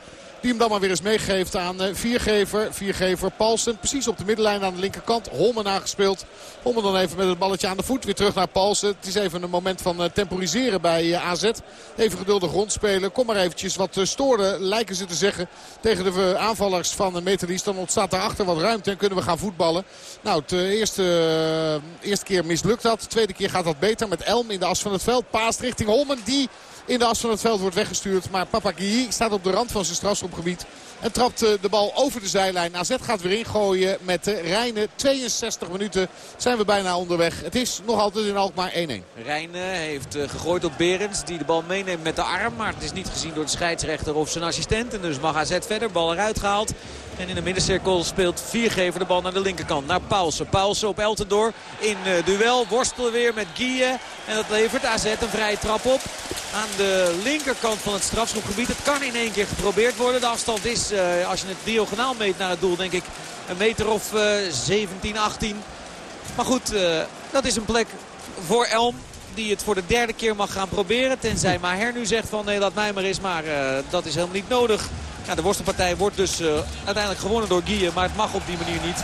Die hem dan maar weer eens meegeeft aan uh, Viergever. Viergever Paulsen. Precies op de middenlijn aan de linkerkant. Holmen aangespeeld. Holmen dan even met het balletje aan de voet. Weer terug naar Paulsen. Het is even een moment van uh, temporiseren bij uh, AZ. Even geduldig rondspelen. Kom maar eventjes wat storen lijken ze te zeggen. Tegen de aanvallers van Metalist. Dan ontstaat daarachter wat ruimte en kunnen we gaan voetballen. Nou, de eerste, eerste keer mislukt dat. De tweede keer gaat dat beter met Elm in de as van het veld. Paast richting Holmen. Die in de as van het veld wordt weggestuurd. Maar Papagui staat op de rand van zijn strafschopgebied. En trapt de bal over de zijlijn. AZ gaat weer ingooien met de Rijnen. 62 minuten zijn we bijna onderweg. Het is nog altijd in Alkmaar 1-1. Rijnen heeft gegooid op Berends. Die de bal meeneemt met de arm. Maar het is niet gezien door de scheidsrechter of zijn assistent. En dus mag AZ verder. Bal eruit gehaald. En in de middencirkel speelt Viergever de bal naar de linkerkant. Naar Paulsen. Paulsen op Eltendoor in uh, duel. Worstelen weer met Guille. En dat levert AZ een vrije trap op. Aan de linkerkant van het strafschopgebied. Het kan in één keer geprobeerd worden. De afstand is, uh, als je het diagonaal meet naar het doel, denk ik een meter of uh, 17, 18. Maar goed, dat is een plek voor Elm die het voor de derde keer mag gaan proberen. Tenzij Maher nu zegt van nee, laat mij maar eens. Maar dat is helemaal niet nodig. Ja, de worstelpartij wordt dus uh, uiteindelijk gewonnen door Guille. Maar het mag op die manier niet.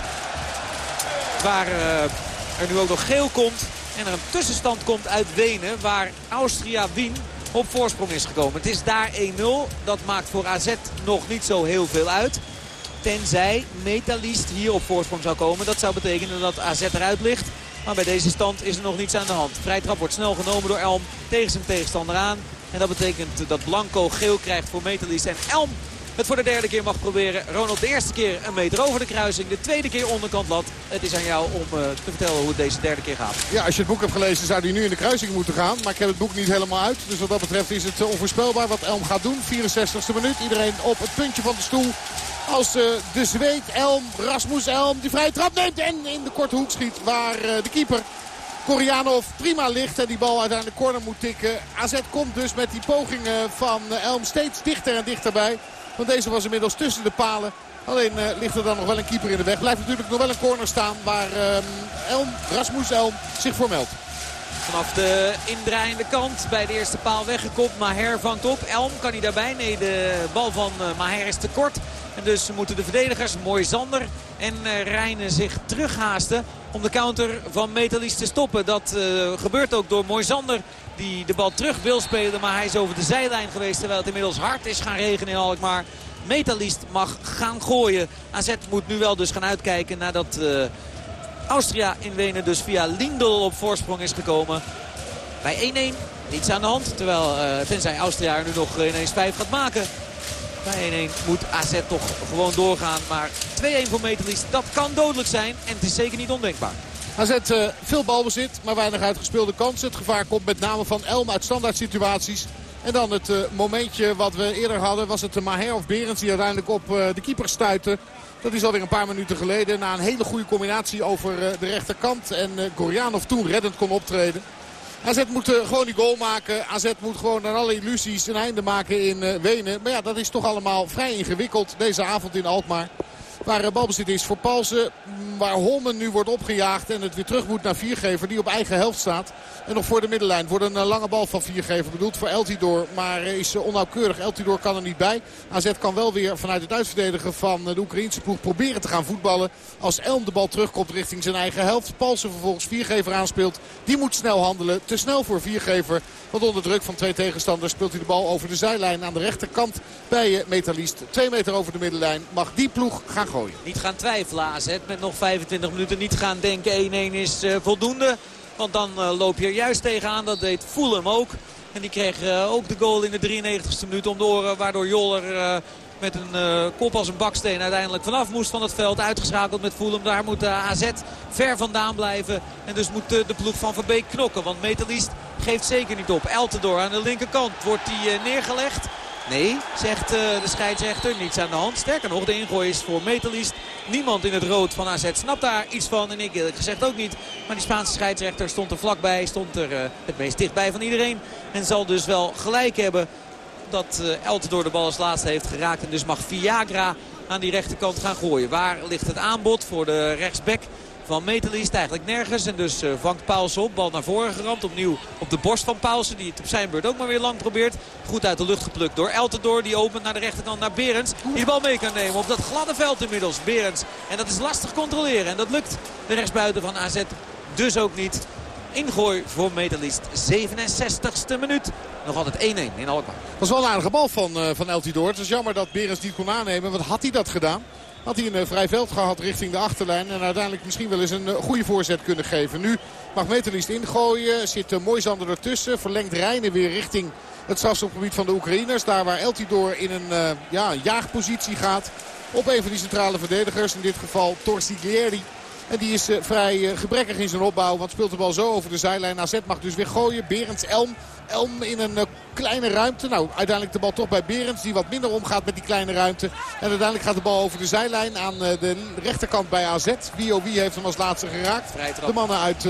Waar er nu ook nog geel komt. En er een tussenstand komt uit Wenen. Waar Austria Wien op voorsprong is gekomen. Het is daar 1-0. Dat maakt voor AZ nog niet zo heel veel uit. Tenzij Metalist hier op voorsprong zou komen. Dat zou betekenen dat AZ eruit ligt. Maar bij deze stand is er nog niets aan de hand. Vrijtrap wordt snel genomen door Elm tegen zijn tegenstander aan. En dat betekent dat Blanco geel krijgt voor Metalist. En Elm het voor de derde keer mag proberen. Ronald de eerste keer een meter over de kruising. De tweede keer onderkant lat. Het is aan jou om uh, te vertellen hoe het deze derde keer gaat. Ja, als je het boek hebt gelezen zou hij nu in de kruising moeten gaan. Maar ik heb het boek niet helemaal uit. Dus wat dat betreft is het uh, onvoorspelbaar wat Elm gaat doen. 64ste minuut. Iedereen op het puntje van de stoel. Als uh, de zweet Elm, Rasmus Elm, die vrije trap neemt en in de korte hoek schiet. Waar de keeper Korianov prima ligt en die bal uiteindelijk corner moet tikken. AZ komt dus met die pogingen van Elm steeds dichter en dichterbij. Want deze was inmiddels tussen de palen. Alleen uh, ligt er dan nog wel een keeper in de weg. Blijft natuurlijk nog wel een corner staan waar uh, Elm, Rasmus Elm zich voor meldt. Vanaf de indraaiende kant bij de eerste paal weggekopt. Maher vangt op. Elm kan hij daarbij. Nee, de bal van uh, Maher is te kort. En dus moeten de verdedigers, mooi Zander en uh, Rijnen zich terughaasten om de counter van Metalist te stoppen. Dat gebeurt ook door Moisander die de bal terug wil spelen. Maar hij is over de zijlijn geweest terwijl het inmiddels hard is gaan regenen in Alkmaar. Metalist mag gaan gooien. AZ moet nu wel dus gaan uitkijken nadat uh, Austria in Wenen dus via Lindel op voorsprong is gekomen. Bij 1-1 niets aan de hand. Terwijl uh, tenzij Austria er nu nog ineens 5 gaat maken. Bij 1-1 moet AZ toch gewoon doorgaan. Maar 2-1 voor Metalist, dat kan dodelijk zijn. En het is zeker niet ondenkbaar. AZ uh, veel balbezit, maar weinig uitgespeelde kansen. Het gevaar komt met name van Elm uit standaard situaties. En dan het uh, momentje wat we eerder hadden was het Maher of Berends die uiteindelijk op uh, de keeper stuitte. Dat is alweer een paar minuten geleden na een hele goede combinatie over de rechterkant. En Gorjanov toen reddend kon optreden. AZ moet gewoon die goal maken. AZ moet gewoon aan alle illusies een einde maken in Wenen. Maar ja, dat is toch allemaal vrij ingewikkeld deze avond in Alkmaar. Waar balbezit is voor Palsen. Waar Holmen nu wordt opgejaagd en het weer terug moet naar Viergever. Die op eigen helft staat. En nog voor de middenlijn wordt een lange bal van Viergever bedoeld voor Eltidoor. Maar is onnauwkeurig. Eltidoor kan er niet bij. AZ kan wel weer vanuit het uitverdedigen van de Oekraïnse ploeg proberen te gaan voetballen. Als Elm de bal terugkomt richting zijn eigen helft. Palsen vervolgens Viergever aanspeelt. Die moet snel handelen. Te snel voor Viergever. Want onder druk van twee tegenstanders speelt hij de bal over de zijlijn aan de rechterkant bij Metalist. Twee meter over de middenlijn mag die ploeg gaan gooien. Niet gaan twijfelen AZ met nog 25 minuten. Niet gaan denken 1-1 is voldoende. Want dan uh, loop je er juist tegenaan. Dat deed Fulham ook. En die kreeg uh, ook de goal in de 93ste minuut om de oren. Waardoor Joller met een kop als een baksteen uiteindelijk vanaf moest van het veld. Uitgeschakeld met Fulham. Daar moet de AZ ver vandaan blijven. En dus moet de, ploeg van Verbeek knokken. Want Metalist geeft zeker niet op. Eltendoor aan de linkerkant wordt hij neergelegd. Nee, zegt de scheidsrechter. Niets aan de hand. Sterker nog, de ingooi is voor Metalist. Niemand in het rood van AZ snapt daar iets van. En ik gezegd ook niet. Maar die Spaanse scheidsrechter stond er vlakbij. Stond er uh, het meest dichtbij van iedereen. En zal dus wel gelijk hebben dat uh, door de bal als laatste heeft geraakt. En dus mag Viagra aan die rechterkant gaan gooien. Waar ligt het aanbod voor de rechtsback? Van Metalist eigenlijk nergens. En dus uh, vangt Paulsen op. Bal naar voren geramd. Opnieuw op de borst van Paulsen. Die het op zijn beurt ook maar weer lang probeert. Goed uit de lucht geplukt door Eltendoor. Die opent naar de rechterkant naar Berends. Die bal mee kan nemen op dat gladde veld inmiddels. Berends. En dat is lastig controleren. En dat lukt de rechtsbuiten van AZ dus ook niet. Ingooi voor Metalist. 67ste minuut. Nog altijd 1-1 in Alkmaar. Dat was wel een aardige bal van, uh, van Eltidoor. Het is jammer dat Berends niet kon aannemen. Wat had hij dat gedaan? Had hij een uh, vrij veld gehad richting de achterlijn. En uiteindelijk misschien wel eens een uh, goede voorzet kunnen geven. Nu mag Metalist ingooien. Zit uh, Moisander ertussen. Verlengt Rijnen weer richting het strafschopgebied van de Oekraïners. Daar waar Eltidoor in een ja, jaagpositie gaat. Op een van die centrale verdedigers. In dit geval Torsiglieri. En die is uh, vrij uh, gebrekkig in zijn opbouw. Want speelt de bal zo over de zijlijn. AZ mag dus weer gooien. Berends Elm. Elm in een uh, kleine ruimte. Nou, uiteindelijk de bal toch bij Berends. Die wat minder omgaat met die kleine ruimte. En uiteindelijk gaat de bal over de zijlijn aan de rechterkant bij AZ. Wie oh wie heeft hem als laatste geraakt. De mannen uit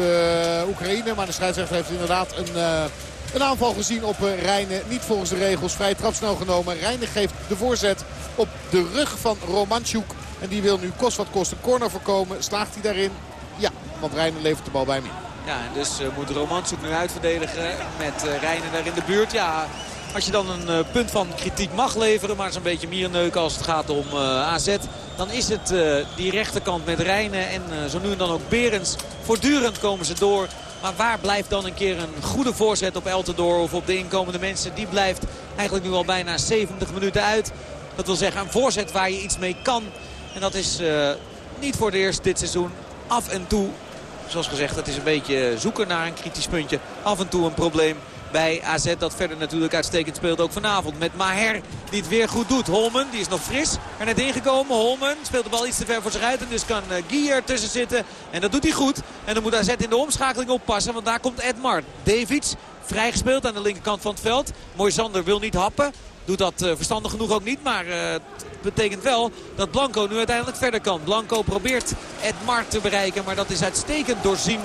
Oekraïne. Maar de scheidsrechter heeft inderdaad een... Een aanval gezien op Rijnen. Niet volgens de regels. Vrij trapsnel genomen. Rijnen geeft de voorzet op de rug van Romanchuk. En die wil nu kost wat kost een corner voorkomen. Slaagt hij daarin? Ja, want Rijnen levert de bal bij in. Ja, en dus uh, moet Romanchuk nu uitverdedigen met uh, Rijnen daar in de buurt. Ja, als je dan een uh, punt van kritiek mag leveren, maar een beetje mierneuk als het gaat om AZ. dan is het die rechterkant met Rijnen en zo nu en dan ook Berends. Voortdurend komen ze door. Maar waar blijft dan een keer een goede voorzet op Eltendoor of op de inkomende mensen? Die blijft eigenlijk nu al bijna 70 minuten uit. Dat wil zeggen een voorzet waar je iets mee kan. En dat is uh, niet voor het eerst dit seizoen af en toe. Zoals gezegd, het is een beetje zoeken naar een kritisch puntje. Af en toe een probleem bij AZ. Dat verder natuurlijk uitstekend speelt ook vanavond. Met Maher die het weer goed doet. Holmen die is nog fris. Er net ingekomen. Holmen speelt de bal iets te ver voor zich uit. En dus kan uh, Guy er tussen zitten. En dat doet hij goed. En dan moet AZ in de omschakeling oppassen. Want daar komt Edmar. Davids vrijgespeeld aan de linkerkant van het veld. Mooi Zander wil niet happen. Doet dat uh, verstandig genoeg ook niet. Maar betekent wel dat Blanco nu uiteindelijk verder kan. Blanco probeert Edmar te bereiken. Maar dat is uitstekend doorzien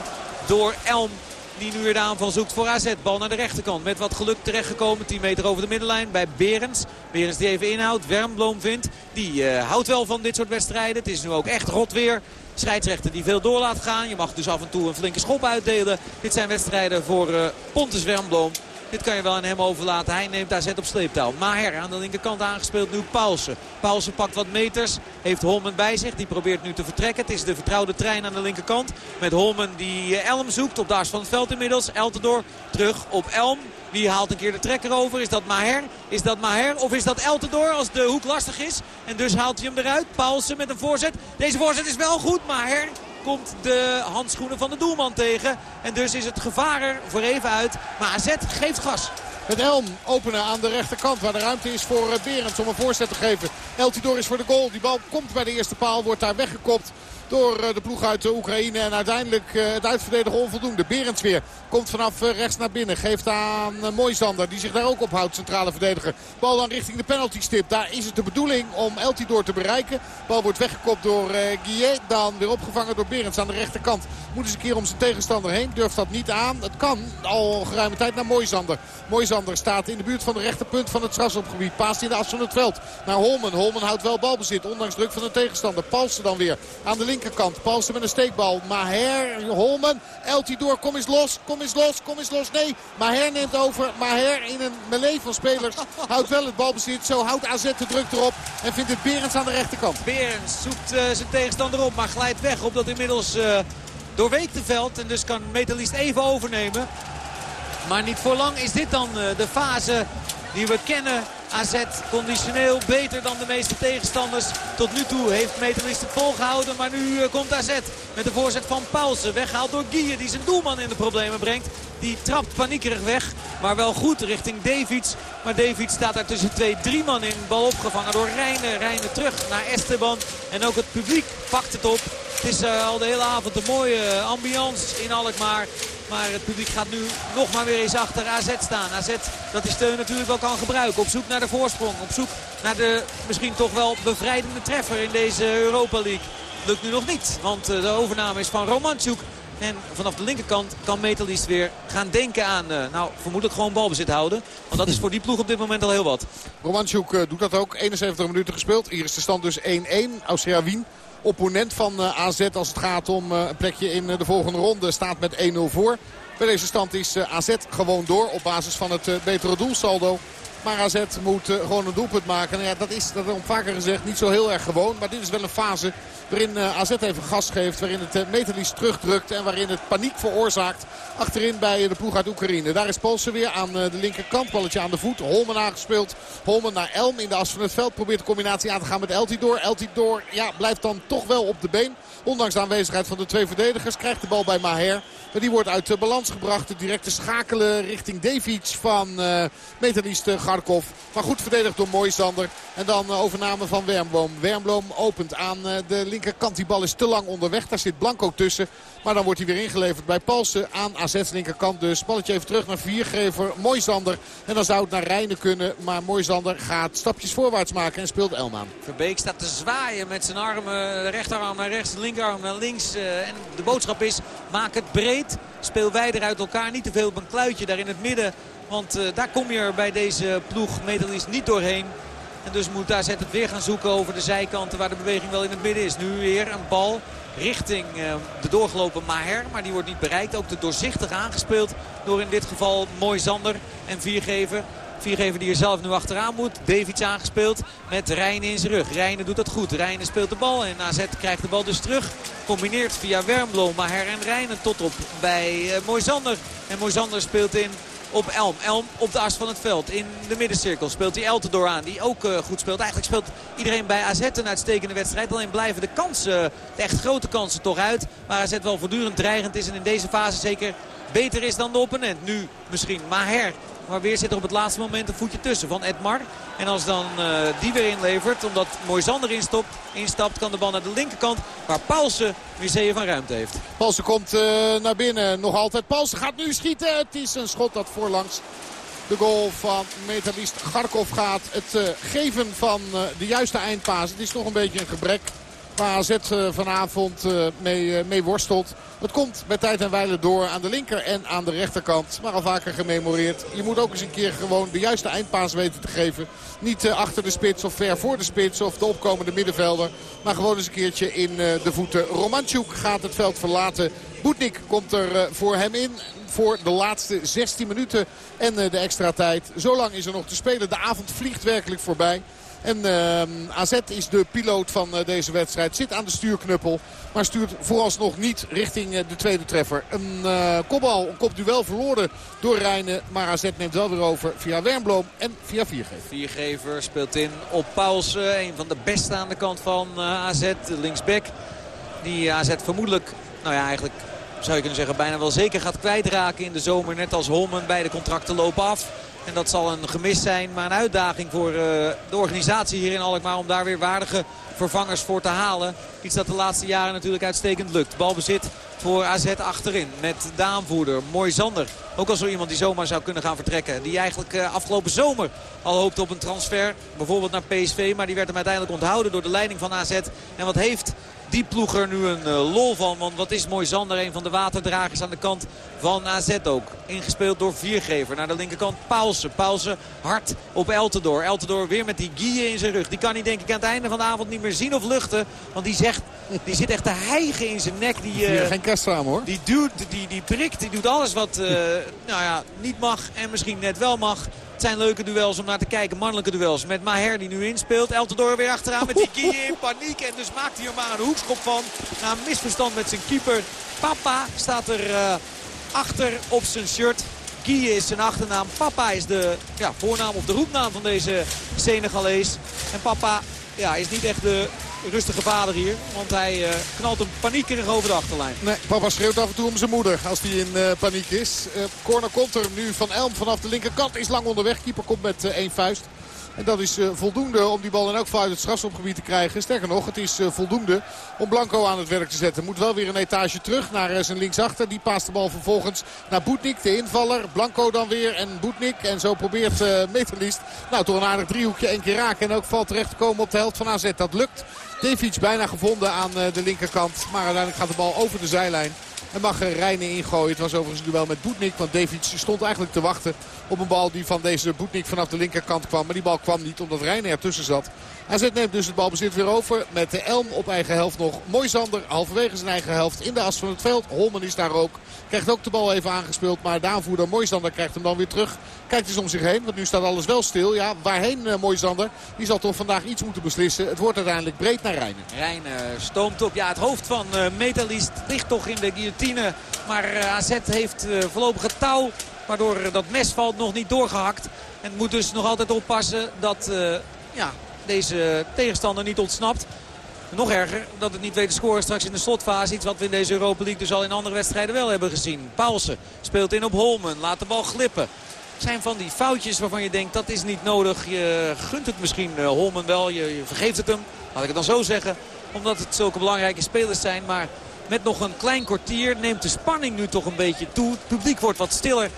door Elm. Die nu weer de aanval zoekt voor AZ. Bal naar de rechterkant. Met wat geluk terechtgekomen. 10 meter over de middenlijn bij Berends. Berends die even inhoudt. Wermbloom vindt. Die uh, houdt wel van dit soort wedstrijden. Het is nu ook echt rot weer. Scheidsrechter die veel door laat gaan. Je mag dus af en toe een flinke schop uitdelen. Dit zijn wedstrijden voor uh, Pontus Wermbloom. Dit kan je wel aan hem overlaten. Hij neemt AZ op sleeptouw. Maher aan de linkerkant aangespeeld nu Paulsen. Paulsen pakt wat meters. Heeft Holmen bij zich. Die probeert nu te vertrekken. Het is de vertrouwde trein aan de linkerkant. Met Holmen die Elm zoekt. Op de van het veld inmiddels. Eltendoor terug op Elm. Wie haalt een keer de trekker over? Is dat Maher? Is dat Maher? Of is dat Eltendoor als de hoek lastig is? En dus haalt hij hem eruit. Paulsen met een voorzet. Deze voorzet is wel goed. Maher komt de handschoenen van de doelman tegen. En dus is het gevaar er voor even uit. Maar AZ geeft gas. Het Elm openen aan de rechterkant waar de ruimte is voor Berends om een voorzet te geven. Eltidoor is voor de goal. Die bal komt bij de eerste paal, wordt daar weggekopt door de ploeg uit de Oekraïne. En uiteindelijk het uitverdedigen onvoldoende. Berends weer komt vanaf rechts naar binnen. Geeft aan Moisander die zich daar ook ophoudt. Centrale verdediger. Bal dan richting de penalty stip. Daar is het de bedoeling om Eltidoor te bereiken. Bal wordt weggekopt door Guillet. Dan weer opgevangen door Berends aan de rechterkant. Moet eens een keer om zijn tegenstander heen. Durft dat niet aan. Het kan al geruime tijd naar Moisander. Moisander staat in de buurt van de rechterpunt van het strafschopgebied. Paast in de as van het veld naar Holmen. Holmen houdt wel balbezit. Ondanks druk van de tegenstander. Palsen dan weer aan de linkerkant. Palsen met een steekbal. Maher, Holmen. Eltidoor, kom eens los. Kom eens los. Kom eens los. Nee, Maher neemt over. Maher in een melee van spelers houdt wel het balbezit. Zo houdt AZ de druk erop. En vindt het Berends aan de rechterkant. Berends zoekt uh, zijn tegenstander op. Maar glijdt weg op dat inmiddels uh, doorweekte veld. En dus kan Metalist even overnemen. Maar niet voor lang is dit dan uh, de fase die we kennen. AZ conditioneel beter dan de meeste tegenstanders. Tot nu toe heeft Metalist het volgehouden. Maar nu uh, komt AZ met de voorzet van Paulsen. Weggehaald door Guille die zijn doelman in de problemen brengt. Die trapt paniekerig weg. Maar wel goed richting Davids. Maar Davids staat daar tussen twee, drie man in. Bal opgevangen door Rijnen. Rijnen terug naar Esteban. En ook het publiek pakt het op. Het is uh, al de hele avond een mooie ambiance in Alkmaar. Maar het publiek gaat nu nog maar weer eens achter AZ staan. AZ dat die steun natuurlijk wel kan gebruiken. Op zoek naar de voorsprong. Op zoek naar de misschien toch wel bevrijdende treffer in deze Europa League. Lukt nu nog niet. Want de overname is van Romanchuk. En vanaf de linkerkant kan Metalist weer gaan denken aan, uh, nou vermoedelijk gewoon balbezit houden. Want dat is voor die ploeg op dit moment al heel wat. Romanchuk uh, doet dat ook. 71 minuten gespeeld. Hier is de stand dus 1-1. Austria Wien opponent van uh, AZ als het gaat om uh, een plekje in uh, de volgende ronde staat met 1-0 voor. Bij deze stand is AZ gewoon door op basis van het betere doelsaldo. Maar AZ moet gewoon een doelpunt maken. Nou ja, dat is, dat ik vaker gezegd, niet zo heel erg gewoon. Maar dit is wel een fase waarin AZ even gas geeft. Waarin het Metalist terugdrukt en waarin het paniek veroorzaakt. Achterin bij de ploeg uit Oekraïne. Daar is Polsen weer aan de linkerkant. Balletje aan de voet. Holmen aangespeeld. Holmen naar Elm in de as van het veld. Probeert de combinatie aan te gaan met Eltidoor. Eltidoor ja, blijft dan toch wel op de been. Ondanks de aanwezigheid van de twee verdedigers krijgt de bal bij Maher. Maar die wordt uit balans gebracht. De directe schakelen richting Davids van uh, Metalist Garkov. Maar goed verdedigd door Moisander. En dan uh, overname van Wermboom. Wermboom opent aan uh, de linkerkant. Die bal is te lang onderweg. Daar zit Blanco tussen. Maar dan wordt hij weer ingeleverd bij Palsen aan AZ's linkerkant. Dus balletje even terug naar viergever Moisander. En dan zou het naar Rijnen kunnen. Maar Moisander gaat stapjes voorwaarts maken en speelt Elmaan. Verbeek staat te zwaaien met zijn armen. De rechterarm naar rechts, linkerarm naar links. En de boodschap is, maak het breed. Speel wijder uit elkaar. Niet te veel op een kluitje daar in het midden. Want uh, daar kom je er bij deze ploeg Metalist niet doorheen. En dus moet AZ het weer gaan zoeken over de zijkanten waar de beweging wel in het midden is. Nu weer een bal richting uh, de doorgelopen Maher. Maar die wordt niet bereikt. Ook te doorzichtig aangespeeld door in dit geval Mooi en Viergever. Viergever die er zelf nu achteraan moet. Davids aangespeeld met Rijnen in zijn rug. Rijnen doet dat goed. Rijnen speelt de bal en AZ krijgt de bal dus terug. Combineert via Wermlo, Maher en Rijnen tot op bij uh, Moisander. En Moisander speelt in op Elm. Elm op de as van het veld. In de middencirkel speelt hij Eltendoor aan. Die ook uh, goed speelt. Eigenlijk speelt iedereen bij AZ een uitstekende wedstrijd. Alleen blijven de kansen, de echt grote kansen toch uit. Maar AZ wel voortdurend dreigend is. En in deze fase zeker beter is dan de opponent. Nu misschien Maher maar weer zit er op het laatste moment een voetje tussen van Edmar. En als dan uh, die weer inlevert, omdat Moisander instopt, instapt, kan de bal naar de linkerkant. Waar Paulsen zeeën van ruimte heeft. Paulsen komt uh, naar binnen, nog altijd. Paulsen gaat nu schieten. Het is een schot dat voorlangs de goal van metalist Garkov gaat. Het uh, geven van de juiste eindpaas. Het is nog een beetje een gebrek waar AZ vanavond mee, mee worstelt. Het komt bij tijd en wijle door aan de linker en aan de rechterkant. Maar al vaker gememoreerd. Je moet ook eens een keer gewoon de juiste eindpaas weten te geven. Niet achter de spits of ver voor de spits of de opkomende middenvelder. Maar gewoon eens een keertje in de voeten. Romanchuk gaat het veld verlaten. Boetnik komt er voor hem in voor de laatste 16 minuten en de extra tijd. Zo lang is er nog te spelen. De avond vliegt werkelijk voorbij. En uh, AZ is de piloot van uh, deze wedstrijd. Zit aan de stuurknuppel. Maar stuurt vooralsnog niet richting uh, de tweede treffer. Een uh, kopbal, een kopduel verloren door Rijnen. Maar AZ neemt wel weer over via Wernbloem en via Viergever. Viergever speelt in op Paulsen. Een van de beste aan de kant van AZ. Linksback. Die AZ vermoedelijk, nou ja eigenlijk zou je kunnen zeggen bijna wel zeker gaat kwijtraken in de zomer. Net als Holmen. Beide contracten lopen af. En dat zal een gemis zijn, maar een uitdaging voor uh, de organisatie hier in Alkmaar... om daar weer waardige vervangers voor te halen. Iets dat de laatste jaren natuurlijk uitstekend lukt. Balbezit voor AZ achterin met de aanvoerder Moisander. Ook al zo iemand die zomaar zou kunnen gaan vertrekken. Die eigenlijk uh, afgelopen zomer al hoopte op een transfer. Bijvoorbeeld naar PSV. Maar die werd hem uiteindelijk onthouden door de leiding van AZ. En wat heeft die ploeg er nu een uh, lol van. Want wat is mooi Zander, een van de waterdragers aan de kant van AZ ook. Ingespeeld door Viergever. Naar de linkerkant Paulsen. Paulsen hard op Eltendoor. Eltendoor weer met die Guille in zijn rug. Die kan hij denk ik aan het einde van de avond niet meer zien of luchten. Want die, zegt, die zit echt te hijgen in zijn nek. Die, uh, geen kerstraam hoor. Die duwt, die, die prikt, die doet alles wat uh, nou ja, niet mag en misschien net wel mag. Het zijn leuke duels om naar te kijken. Mannelijke duels met Maher die nu inspeelt. Eltendoor weer achteraan met die in paniek. En dus maakt hij er maar een hoekschop van. Na een misverstand met zijn keeper. Papa staat er uh, achter op zijn shirt. Guille is zijn achternaam. Papa is de ja, voornaam of de roepnaam van deze Senegalees. En papa ja, is niet echt de rustige vader hier. Want hij uh, knalt hem paniekerig over de achterlijn. Nee, papa schreeuwt af en toe om zijn moeder als hij in uh, paniek is. Uh, corner komt er nu van Elm vanaf de linkerkant. Is lang onderweg. Keeper komt met één vuist. En dat is uh, voldoende om die bal dan ook vanuit het strafschopgebied te krijgen. Sterker nog, het is uh, voldoende om Blanco aan het werk te zetten. Moet wel weer een etage terug naar uh, zijn linksachter. Die paast de bal vervolgens naar Boetnik, de invaller. Blanco dan weer en Boetnik. En zo probeert Metalist nou toch een aardig driehoekje één keer raken. En ook valt terecht te komen op de helft van AZ. Dat lukt. Davids bijna gevonden aan de linkerkant. Maar uiteindelijk gaat de bal over de zijlijn. En mag Rijnen ingooien. Het was overigens een duel met Boetnik. Want Davids stond eigenlijk te wachten op een bal die van deze Boetnik vanaf de linkerkant kwam. Maar die bal kwam niet omdat Rijnen ertussen zat. AZ neemt dus het balbezit weer over met de Elm op eigen helft nog. Moisander halverwege zijn eigen helft in de as van het veld. Holman is daar ook. Krijgt ook de bal even aangespeeld. Maar de aanvoerder Moisander krijgt hem dan weer terug. Kijkt eens om zich heen. Want nu staat alles wel stil. Ja, waarheen uh, Moisander? Die zal toch vandaag iets moeten beslissen. Het wordt uiteindelijk breed naar Rijnen. Rijnen stoomt op. Ja, het hoofd van uh, Metalist ligt toch in de guillotine. Maar uh, AZ heeft voorlopig het touw. Waardoor dat mes valt nog niet doorgehakt. En moet dus nog altijd oppassen dat ja, deze tegenstander niet ontsnapt. Nog erger dat het niet weet te scoren straks in de slotfase. Iets wat we in deze Europa League dus al in andere wedstrijden wel hebben gezien. Paulsen speelt in op Holmen. Laat de bal glippen. Zijn van die foutjes waarvan je denkt dat is niet nodig. Je gunt het misschien uh, Holmen wel. Je, je vergeeft het hem. Laat ik het dan zo zeggen. Omdat het zulke belangrijke spelers zijn. Maar met nog een klein kwartier neemt de spanning nu toch een beetje toe. Het publiek wordt wat stiller.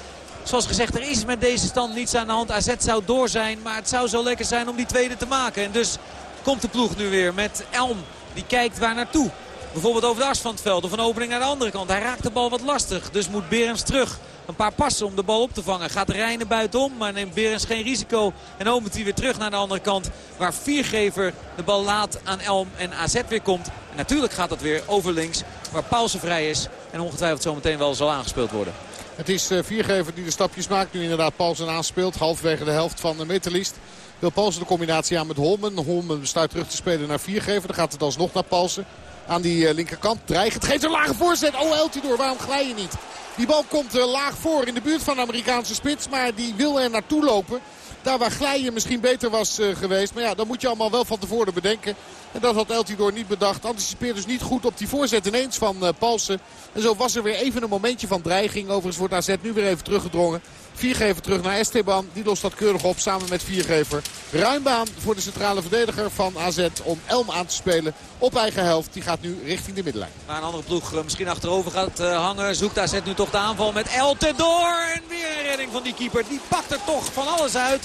Zoals gezegd, er is met deze stand niets aan de hand. AZ zou door zijn, maar het zou zo lekker zijn om die tweede te maken. En dus komt de ploeg nu weer met Elm. Die kijkt waar naartoe. Bijvoorbeeld over de as van het veld of een opening naar de andere kant. Hij raakt de bal wat lastig, dus moet Berens terug. Een paar passen om de bal op te vangen. Gaat Rijnen buitenom, maar neemt Berens geen risico. En opent hij weer terug naar de andere kant. Waar Viergever de bal laat aan Elm en AZ weer komt. En natuurlijk gaat dat weer over links. Waar Paulsen vrij is. En ongetwijfeld zometeen wel zal aangespeeld worden. Het is Viergever die de stapjes maakt. Nu inderdaad Paulsen aanspeelt. Halfwege de helft van de Metalist. Wil Paulsen de combinatie aan met Holmen. Holmen besluit terug te spelen naar Viergever. Dan gaat het alsnog naar Paulsen. Aan die linkerkant dreigt. Geeft een lage voorzet. Oh Eltidoor, waarom glij je niet? Die bal komt laag voor in de buurt van de Amerikaanse spits. Maar die wil er naartoe lopen. Daar waar glijden misschien beter was geweest. Maar ja, dan moet je allemaal wel van tevoren bedenken. En dat had Eltidoor niet bedacht. Anticipeert dus niet goed op die voorzet ineens van uh. En zo was er weer even een momentje van dreiging. Overigens wordt AZ nu weer even teruggedrongen. Viergever terug naar Esteban. Die lost dat keurig op samen met Viergever. Ruimbaan voor de centrale verdediger van AZ om Elm aan te spelen op eigen helft. Die gaat nu richting de middenlijn. Maar een andere ploeg uh, misschien achterover gaat uh, hangen. Zoekt AZ nu toch de aanval met El door. En weer een redding van die keeper. Die pakt er toch van alles uit.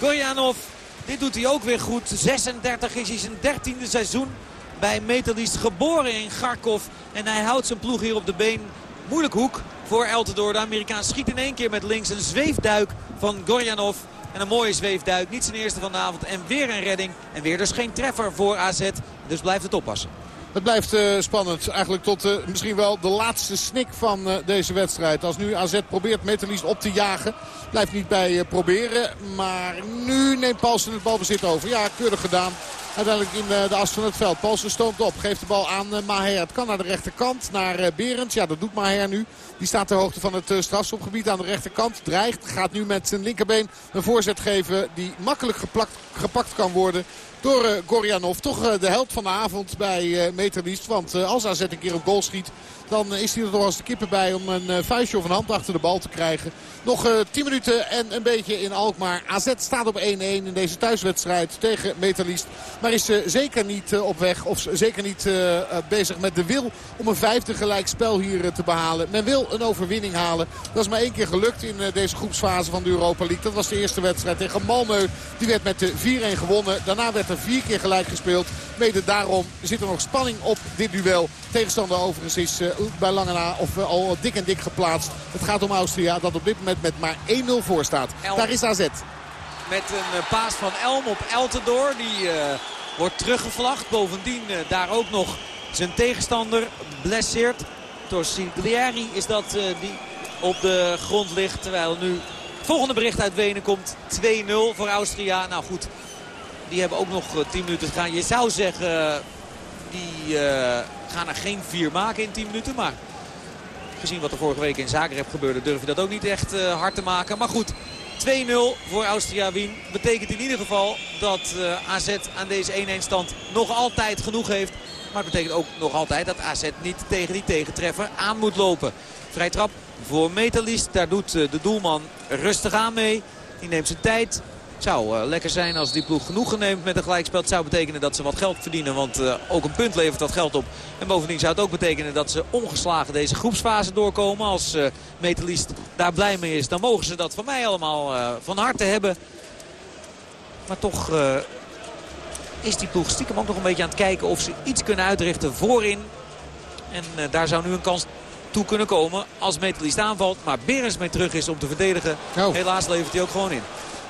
Gorjanov dit doet hij ook weer goed. 36 is hij zijn dertiende seizoen bij Metalist geboren in Kharkov. En hij houdt zijn ploeg hier op de been. Moeilijk hoek voor Eltendoor. De Amerikaan schiet in één keer met links een zweefduik van Gorjanov. En een mooie zweefduik. Niet zijn eerste van de avond. En weer een redding. En weer dus geen treffer voor AZ. Dus blijft het oppassen. Het blijft uh, spannend. Eigenlijk tot uh, misschien wel de laatste snik van uh, deze wedstrijd. Als nu AZ probeert Metalist op te jagen. Blijft niet bij proberen. Maar nu neemt Paulsen het balbezit over. Ja, keurig gedaan. Uiteindelijk in de as van het veld. Paulsen stoomt op. Geeft de bal aan Maher. Het kan naar de rechterkant. Naar Berends. Ja, dat doet Maher nu. Die staat ter hoogte van het strafschopgebied aan de rechterkant. Dreigt. Gaat nu met zijn linkerbeen een voorzet geven. Die makkelijk geplakt, gepakt kan worden door uh, Gorjanov. Toch uh, de held van de avond bij uh, Meterliest. Want als AZ een keer op goal schiet... dan is hij er toch als de kippen bij om een vuistje of een hand achter de bal te krijgen. Nog 10 minuten en een beetje in Alkmaar. AZ staat op 1-1 in deze thuiswedstrijd tegen Metalist. Maar is zeker niet op weg of zeker niet bezig met de wil om een vijfde gelijkspel hier te behalen. Men wil een overwinning halen. Dat is maar één keer gelukt in deze groepsfase van de Europa League. Dat was de eerste wedstrijd tegen Malmö. Die werd met 4-1 gewonnen. Daarna werd er vier keer gelijk gespeeld. Mede daarom zit er nog spanning op dit duel. Tegenstander overigens is uh, bij lange na of uh, al dik en dik geplaatst. Het gaat om Austria dat op dit moment met maar 1-0 voor staat. Elm. Daar is AZ. Met een uh, paas van Elm op Eltendoor. Die wordt teruggevlacht. Bovendien daar ook nog zijn tegenstander blesseert. Torsiglieri is dat die op de grond ligt. Terwijl nu het volgende bericht uit Wenen komt. 2-0 voor Austria. Nou goed, die hebben ook nog 10 minuten te gaan. Je zou zeggen, die uh, gaan er geen vier maken in 10 minuten. Maar gezien wat er vorige week in Zagreb gebeurde, durf je dat ook niet echt uh, hard te maken. Maar goed, 2-0 voor Austria Wien. Betekent in ieder geval dat AZ aan deze 1-1 stand nog altijd genoeg heeft. Maar het betekent ook nog altijd dat AZ niet tegen die tegentreffer aan moet lopen. Vrij trap voor Metalist. Daar doet de doelman rustig aan mee. Die neemt zijn tijd. Het zou uh, lekker zijn als die ploeg genoegen neemt met een gelijkspel. Het zou betekenen dat ze wat geld verdienen. Want uh, ook een punt levert dat geld op. En bovendien zou het ook betekenen dat ze ongeslagen deze groepsfase doorkomen. Als uh, Metalist daar blij mee is, dan mogen ze dat van mij allemaal van harte hebben. Maar toch is die ploeg stiekem ook nog een beetje aan het kijken of ze iets kunnen uitrichten voorin. En daar zou nu een kans toe kunnen komen als Metalist aanvalt. Maar Berens mee terug is om te verdedigen. Oh. Helaas levert hij ook gewoon in.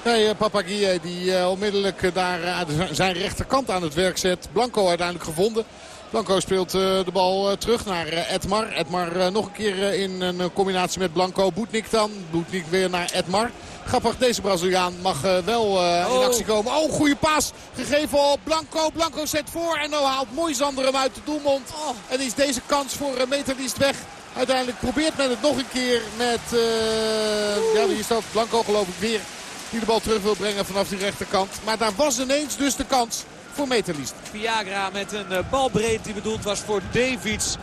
Nee, Papagie die uh, onmiddellijk uh, daar zijn rechterkant aan het werk zet. Blanco uiteindelijk gevonden. Blanco speelt de bal terug naar Edmar. Edmar nog een keer in een combinatie met Blanco. Boetnik dan. Boetnik weer naar Edmar. Grappig, deze Braziliaan mag wel in actie komen. Oh, goede paas gegeven op Blanco. Blanco zet voor en nou haalt Moisander hem uit de doelmond. Oh. En is deze kans voor Meterliest weg. Uiteindelijk probeert men het nog een keer met... Uh, ja, wie is dat? Blanco geloof ik weer die de bal terug wil brengen vanaf die rechterkant. Maar daar was ineens dus de kans voor Meterliest. Viagra met een uh, balbreed die bedoeld was voor Davids.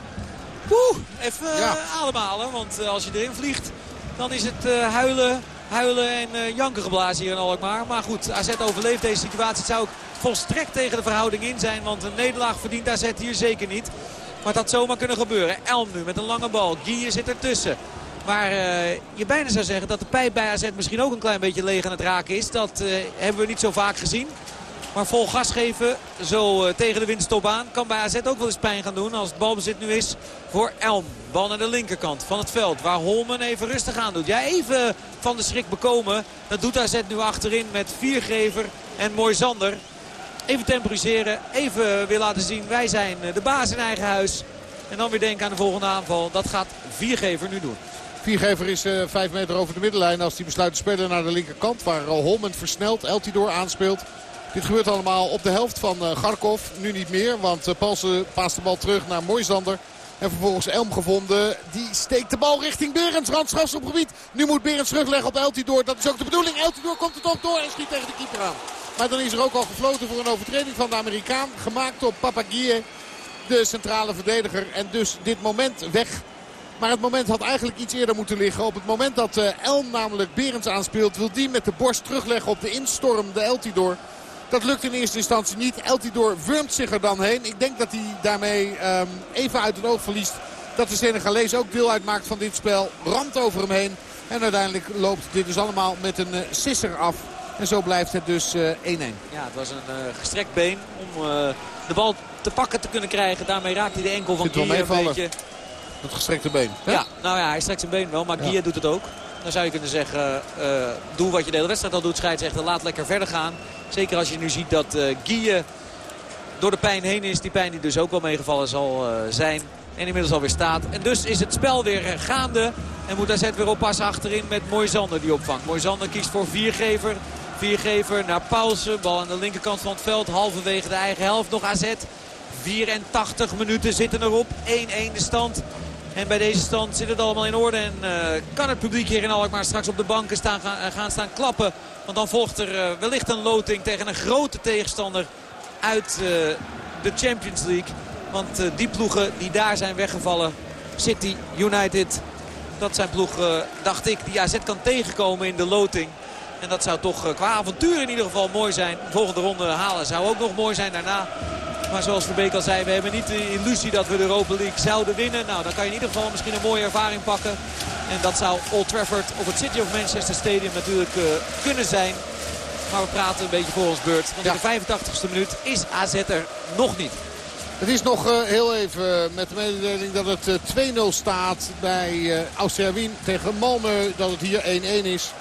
Oeh, even ja. uh, ademhalen. Want uh, als je erin vliegt, dan is het huilen, huilen en janken geblazen hier in Alkmaar. Maar goed, AZ overleeft deze situatie. Het zou ook volstrekt tegen de verhouding in zijn. Want een nederlaag verdient AZ hier zeker niet. Maar het had zomaar kunnen gebeuren. Elm nu met een lange bal. Gier zit ertussen. Waar uh, je bijna zou zeggen dat de pijp bij AZ misschien ook een klein beetje leeg aan het raken is. Dat uh, hebben we niet zo vaak gezien. Maar vol gas geven, zo uh, tegen de windstop aan, kan bij AZ ook wel eens pijn gaan doen. Als het balbezit nu is voor Elm. Bal naar de linkerkant van het veld, waar Holmen even rustig aan doet. Ja, even van de schrik bekomen. Dat doet AZ nu achterin met Viergever en Moisander. Even temporiseren, even weer laten zien, wij zijn de baas in eigen huis. En dan weer denken aan de volgende aanval. Dat gaat Viergever nu doen. Viergever is uh, vijf meter over de middenlijn als hij besluit te spelen naar de linkerkant. Waar Holmen versnelt, Eltidoor aanspeelt. Dit gebeurt allemaal op de helft van uh, Garkov. Nu niet meer, want Palsen paast de bal terug naar Moisander. En vervolgens Elm gevonden. Die steekt de bal richting Berends. Randstrafs op gebied. Nu moet Berends terugleggen op Eltidoor. Dat is ook de bedoeling. Eltidoor komt er toch door en schiet tegen de keeper aan. Maar dan is er ook al gefloten voor een overtreding van de Amerikaan. Gemaakt op Papagie, de centrale verdediger. En dus dit moment weg. Maar het moment had eigenlijk iets eerder moeten liggen. Op het moment dat uh, Elm namelijk Berends aanspeelt... wil die met de borst terugleggen op de instormende Eltidoor. Dat lukt in eerste instantie niet. Eltidoor wurmt zich er dan heen. Ik denk dat hij daarmee um, even uit het oog verliest dat de Senegalees ook deel uitmaakt van dit spel. Ramt over hem heen. En uiteindelijk loopt dit dus allemaal met een uh, sisser af. En zo blijft het dus 1-1. Uh, ja, het was een uh, gestrekt been om de bal te pakken te kunnen krijgen. Daarmee raakt hij de enkel van Gier een beetje. Het gestrekte been. Hè? Ja, nou ja, hij strekt zijn been wel. Maar ja. Gier doet het ook. Dan zou je kunnen zeggen, uh, doe wat je de hele wedstrijd al doet, scheidsrechter. Laat lekker verder gaan. Zeker als je nu ziet dat uh, door de pijn heen is. Die pijn die dus ook wel meegevallen zal uh, zijn. En inmiddels alweer staat. En dus is het spel weer gaande. En moet AZ weer oppassen achterin met Moisander die opvangt. Moisander kiest voor viergever. Viergever naar Paulsen. Bal aan de linkerkant van het veld. Halverwege de eigen helft nog AZ. 84 minuten zitten erop. 1-1 de stand. En bij deze stand zit het allemaal in orde. En uh, kan het publiek hier in Alkmaar straks op de banken staan, gaan, gaan staan klappen. Want dan volgt er uh, wellicht een loting tegen een grote tegenstander uit de Champions League. Want die ploegen die daar zijn weggevallen, City, United... dat zijn ploegen, dacht ik, die AZ kan tegenkomen in de loting. En dat zou toch qua avontuur in ieder geval mooi zijn. De volgende ronde halen zou ook nog mooi zijn daarna. Maar zoals Verbeek al zei, we hebben niet de illusie dat we de Europa League zouden winnen. Nou, dan kan je in ieder geval misschien een mooie ervaring pakken. En dat zou Old Trafford of het City of Manchester Stadium natuurlijk uh, kunnen zijn. Maar we praten een beetje voor ons beurt. Want ja. in de 85ste minuut is AZ er nog niet. Het is nog uh, heel even met de mededeling dat het uh, 2-0 staat bij Austria Wien tegen Malmö. Dat het hier 1-1 is.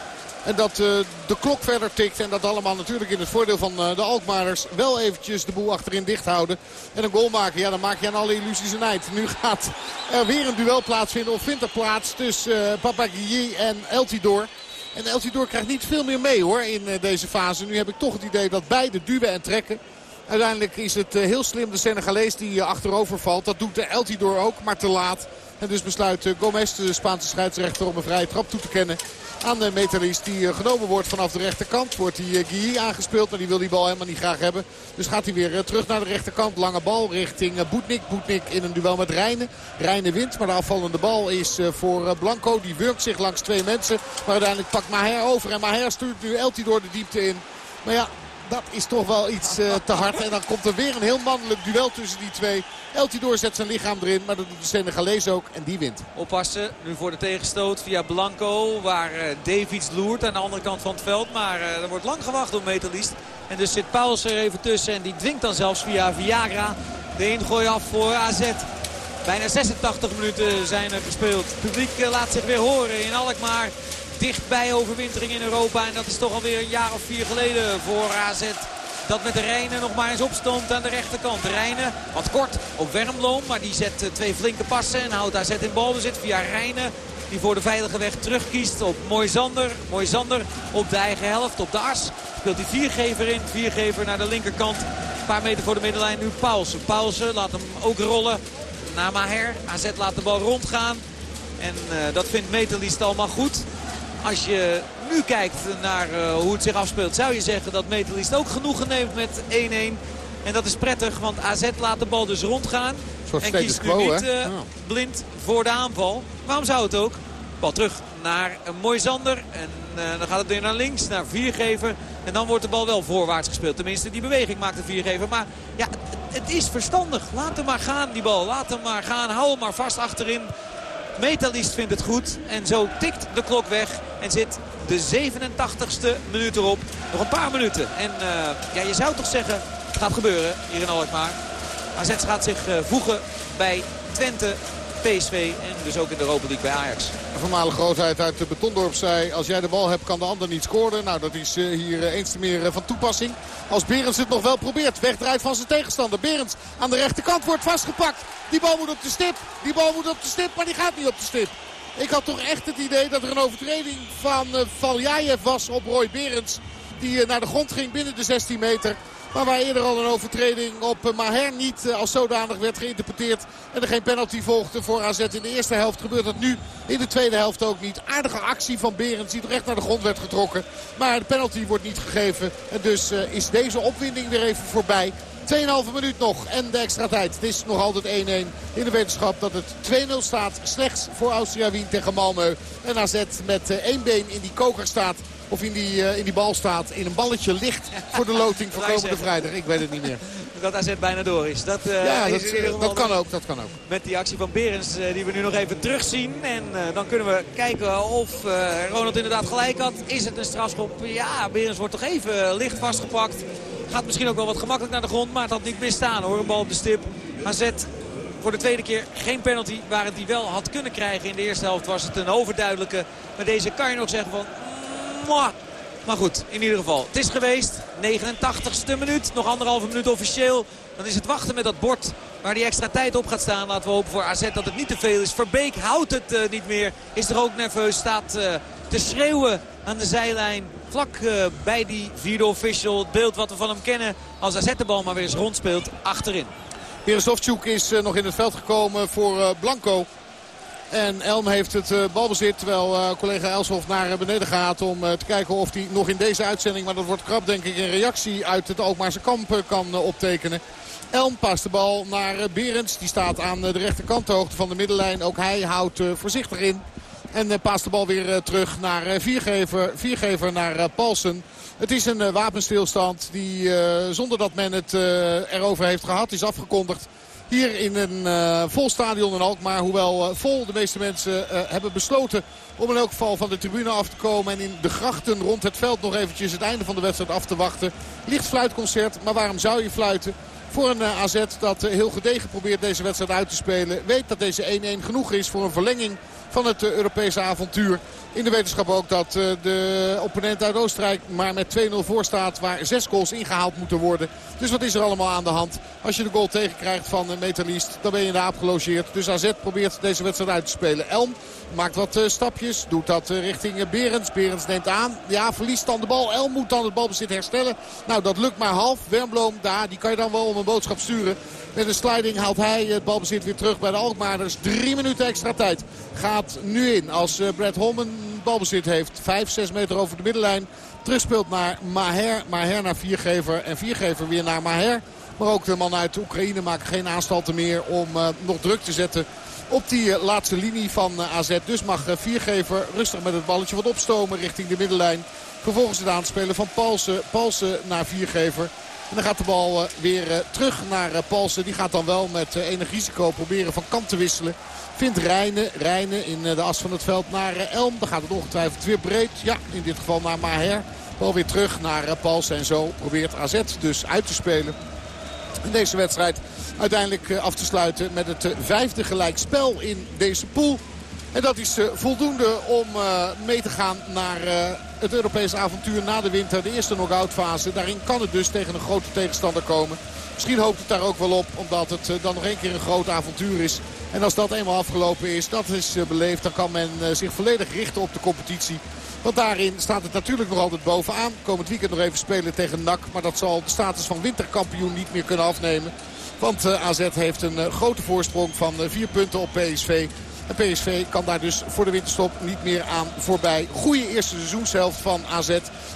En dat uh, de klok verder tikt. En dat allemaal natuurlijk in het voordeel van uh, de Alkmaarders. Wel eventjes de boel achterin dicht houden. En een goal maken. Ja, dan maak je aan alle illusies een eind. Nu gaat er weer een duel plaatsvinden. Of vindt er plaats tussen uh, Papagui en Eltidoor. En Eltidoor krijgt niet veel meer mee hoor in deze fase. Nu heb ik toch het idee dat beide duwen en trekken. Uiteindelijk is het heel slim de Senegalees die achterover valt. Dat doet de Eltidoor ook, maar te laat. En dus besluit Gomez, de Spaanse scheidsrechter, om een vrije trap toe te kennen aan de metalist die genomen wordt vanaf de rechterkant. Wordt die Guy aangespeeld, maar die wil die bal helemaal niet graag hebben. Dus gaat hij weer terug naar de rechterkant. Lange bal richting Boetnik. Boetnik in een duel met Rijnen. Rijnen wint, maar de afvallende bal is voor Blanco. Die wurkt zich langs twee mensen. Maar uiteindelijk pakt Maher over. En Maher stuurt nu Elti door de diepte in. Maar ja, dat is toch wel iets uh, te hard. En dan komt er weer een heel mannelijk duel tussen die twee. Eltidoor zet zijn lichaam erin, maar dat doet de Senegalees ook. En die wint. Oppassen, nu voor de tegenstoot via Blanco. Waar uh, Davids loert aan de andere kant van het veld. Maar uh, er wordt lang gewacht door Metalist. En dus zit Pauls er even tussen. En die dwingt dan zelfs via Viagra de ingooi af voor AZ. Bijna 86 minuten zijn er gespeeld. Het publiek laat zich weer horen in Alkmaar dichtbij overwintering in Europa. En dat is toch alweer een jaar of vier geleden voor AZ. Dat met de Rijnen nog maar eens opstond aan de rechterkant. Rijnen wat kort op Wermloom. Maar die zet twee flinke passen en houdt AZ in balbezit via Rijnen. Die voor de veilige weg terugkiest op Moisander. Moisander op de eigen helft, op de as. Speelt die viergever in. Viergever naar de linkerkant. Een paar meter voor de middenlijn nu Paulsen. Paulsen laat hem ook rollen naar Maher. AZ laat de bal rondgaan. En uh, dat vindt Metalist allemaal goed. Als je nu kijkt naar uh, hoe het zich afspeelt, zou je zeggen dat Metalist ook genoegen neemt met 1-1. En dat is prettig, want AZ laat de bal dus rondgaan. En kiest nu niet uh, blind voor de aanval. Waarom zou het ook? Bal terug naar een mooi Zander. En uh, dan gaat het weer naar links, naar Viergever. En dan wordt de bal wel voorwaarts gespeeld. Tenminste, die beweging maakt de Viergever. Maar ja, het, het is verstandig. Laat hem maar gaan, die bal. Laat hem maar gaan. Hou hem maar vast achterin. Metalist vindt het goed. En zo tikt de klok weg. En zit de 87ste minuut erop. Nog een paar minuten. En uh, ja, je zou toch zeggen, het gaat gebeuren hier in Alkmaar. AZ gaat zich uh, voegen bij Twente, PSV en dus ook in de Europa League bij Ajax. Voormalige grootheid uit de Betondorp zei... als jij de bal hebt kan de ander niet scoren. Nou, dat is uh, hier eens te meer van toepassing. Als Berends het nog wel probeert. Wegdraait van zijn tegenstander. Berends aan de rechterkant wordt vastgepakt. Die bal moet op de stip. Die bal moet op de stip, maar die gaat niet op de stip. Ik had toch echt het idee dat er een overtreding van Valjayev was op Roy Berends. Die naar de grond ging binnen de 16 meter. Maar waar eerder al een overtreding op eh, Maher niet eh, als zodanig werd geïnterpreteerd. En er geen penalty volgde voor AZ in de eerste helft. Gebeurt dat nu in de tweede helft ook niet. Aardige actie van Berends die toch echt naar de grond werd getrokken. Maar de penalty wordt niet gegeven. En dus eh, is deze opwinding weer even voorbij. 2,5 minuut nog en de extra tijd. Het is nog altijd 1-1 in de wetenschap dat het 2-0 staat. Slechts voor Austria Wien tegen Malmö. En AZ met één been in die koker staat of in die, uh, in die bal staat. In een balletje licht voor de loting van komende vrijdag. Ik weet het niet meer. Dat AZ bijna door is. Dat, uh, ja, dat, is dat kan ook. Dat kan ook. Met die actie van Berens uh, die we nu nog even terugzien. En dan kunnen we kijken of Ronald inderdaad gelijk had. Is het een strafschop? Ja, Berens wordt toch even licht vastgepakt. Gaat misschien ook wel wat gemakkelijk naar de grond. Maar het had niet misstaan hoor. Een bal op de stip. AZ voor de tweede keer geen penalty. Waar het die wel had kunnen krijgen in de eerste helft was het een overduidelijke. Maar deze kan je nog zeggen van maar goed, in ieder geval. Het is geweest. 89ste minuut. Nog anderhalve minuut officieel. Dan is het wachten met dat bord waar die extra tijd op gaat staan. Laten we hopen voor AZ dat het niet te veel is. Verbeek houdt het uh, niet meer. Is er ook nerveus. Staat uh, te schreeuwen aan de zijlijn. Vlak uh, bij die vierde official. Het beeld wat we van hem kennen. Als AZ de bal maar weer eens rondspeelt achterin. Softsjoek is nog in het veld gekomen voor Blanco. En Elm heeft het uh, balbezit terwijl uh, collega Elshoff naar beneden gaat om te kijken of hij nog in deze uitzending, maar dat wordt krap denk ik, een reactie uit het Alkmaarse kamp kan optekenen. Elm past de bal naar Berends. Die staat aan de rechterkant hoogte van de middenlijn. Ook hij houdt voorzichtig in. En paast de bal weer terug naar Viergever. Viergever naar Paulsen. Het is een wapenstilstand die zonder dat men het erover heeft gehad is afgekondigd. Hier in een uh, vol stadion in Alkmaar. Hoewel uh, vol de meeste mensen uh, hebben besloten om in elk geval van de tribune af te komen. En in de grachten rond het veld nog eventjes het einde van de wedstrijd af te wachten. Licht fluitconcert, maar waarom zou je fluiten? Voor een AZ dat heel gedegen probeert deze wedstrijd uit te spelen. Weet dat deze 1-1 genoeg is voor een verlenging van het Europese avontuur. In de wetenschap ook dat eh, de opponent uit Oostenrijk maar met 2-0 voor staat. Waar zes goals ingehaald moeten worden. Dus wat is er allemaal aan de hand? Als je de goal tegenkrijgt van Metalist, dan ben je in de aap gelogeerd. Dus AZ probeert deze wedstrijd uit te spelen. Elm maakt wat uh, stapjes. Doet dat uh, richting Berends. Berends neemt aan. Ja, verliest dan de bal. Elm moet dan het balbezit herstellen. Nou, dat lukt maar half. Wernbloem, daar, die kan je dan wel om een boodschap sturen. Met een sliding haalt hij het balbezit weer terug bij de Alkmaarders. Drie minuten extra tijd gaat nu in als Brad Holman balbezit heeft. Vijf, zes meter over de middenlijn. Terugspeelt naar Maher. Maher naar Viergever. En Viergever weer naar Maher. Maar ook de man uit Oekraïne maakt geen aanstalten meer om nog druk te zetten op die uh, laatste linie van uh, AZ. Dus mag Viergever rustig met het balletje wat opstomen richting de middenlijn. Vervolgens het aanspelen van Palsen. Palsen naar Viergever. En dan gaat de bal weer terug naar Palsen. Die gaat dan wel met enig risico proberen van kant te wisselen. Vindt Rijnen, Rijnen in de as van het veld naar Elm. Dan gaat het ongetwijfeld weer breed. Ja, in dit geval naar Maher. Bal weer terug naar Palsen en zo probeert AZ dus uit te spelen. In deze wedstrijd uiteindelijk af te sluiten met het vijfde gelijkspel in deze pool. En dat is voldoende om mee te gaan naar het Europese avontuur na de winter. De eerste knock-out fase. Daarin kan het dus tegen een grote tegenstander komen. Misschien hoopt het daar ook wel op. Omdat het dan nog een keer een groot avontuur is. En als dat eenmaal afgelopen is, dat is beleefd. Dan kan men zich volledig richten op de competitie. Want daarin staat het natuurlijk nog altijd bovenaan. Komend weekend nog even spelen tegen NAC. Maar dat zal de status van winterkampioen niet meer kunnen afnemen. Want AZ heeft een grote voorsprong van vier punten op PSV. En PSV kan daar dus voor de winterstop niet meer aan voorbij. Goede eerste seizoenshelft van AZ.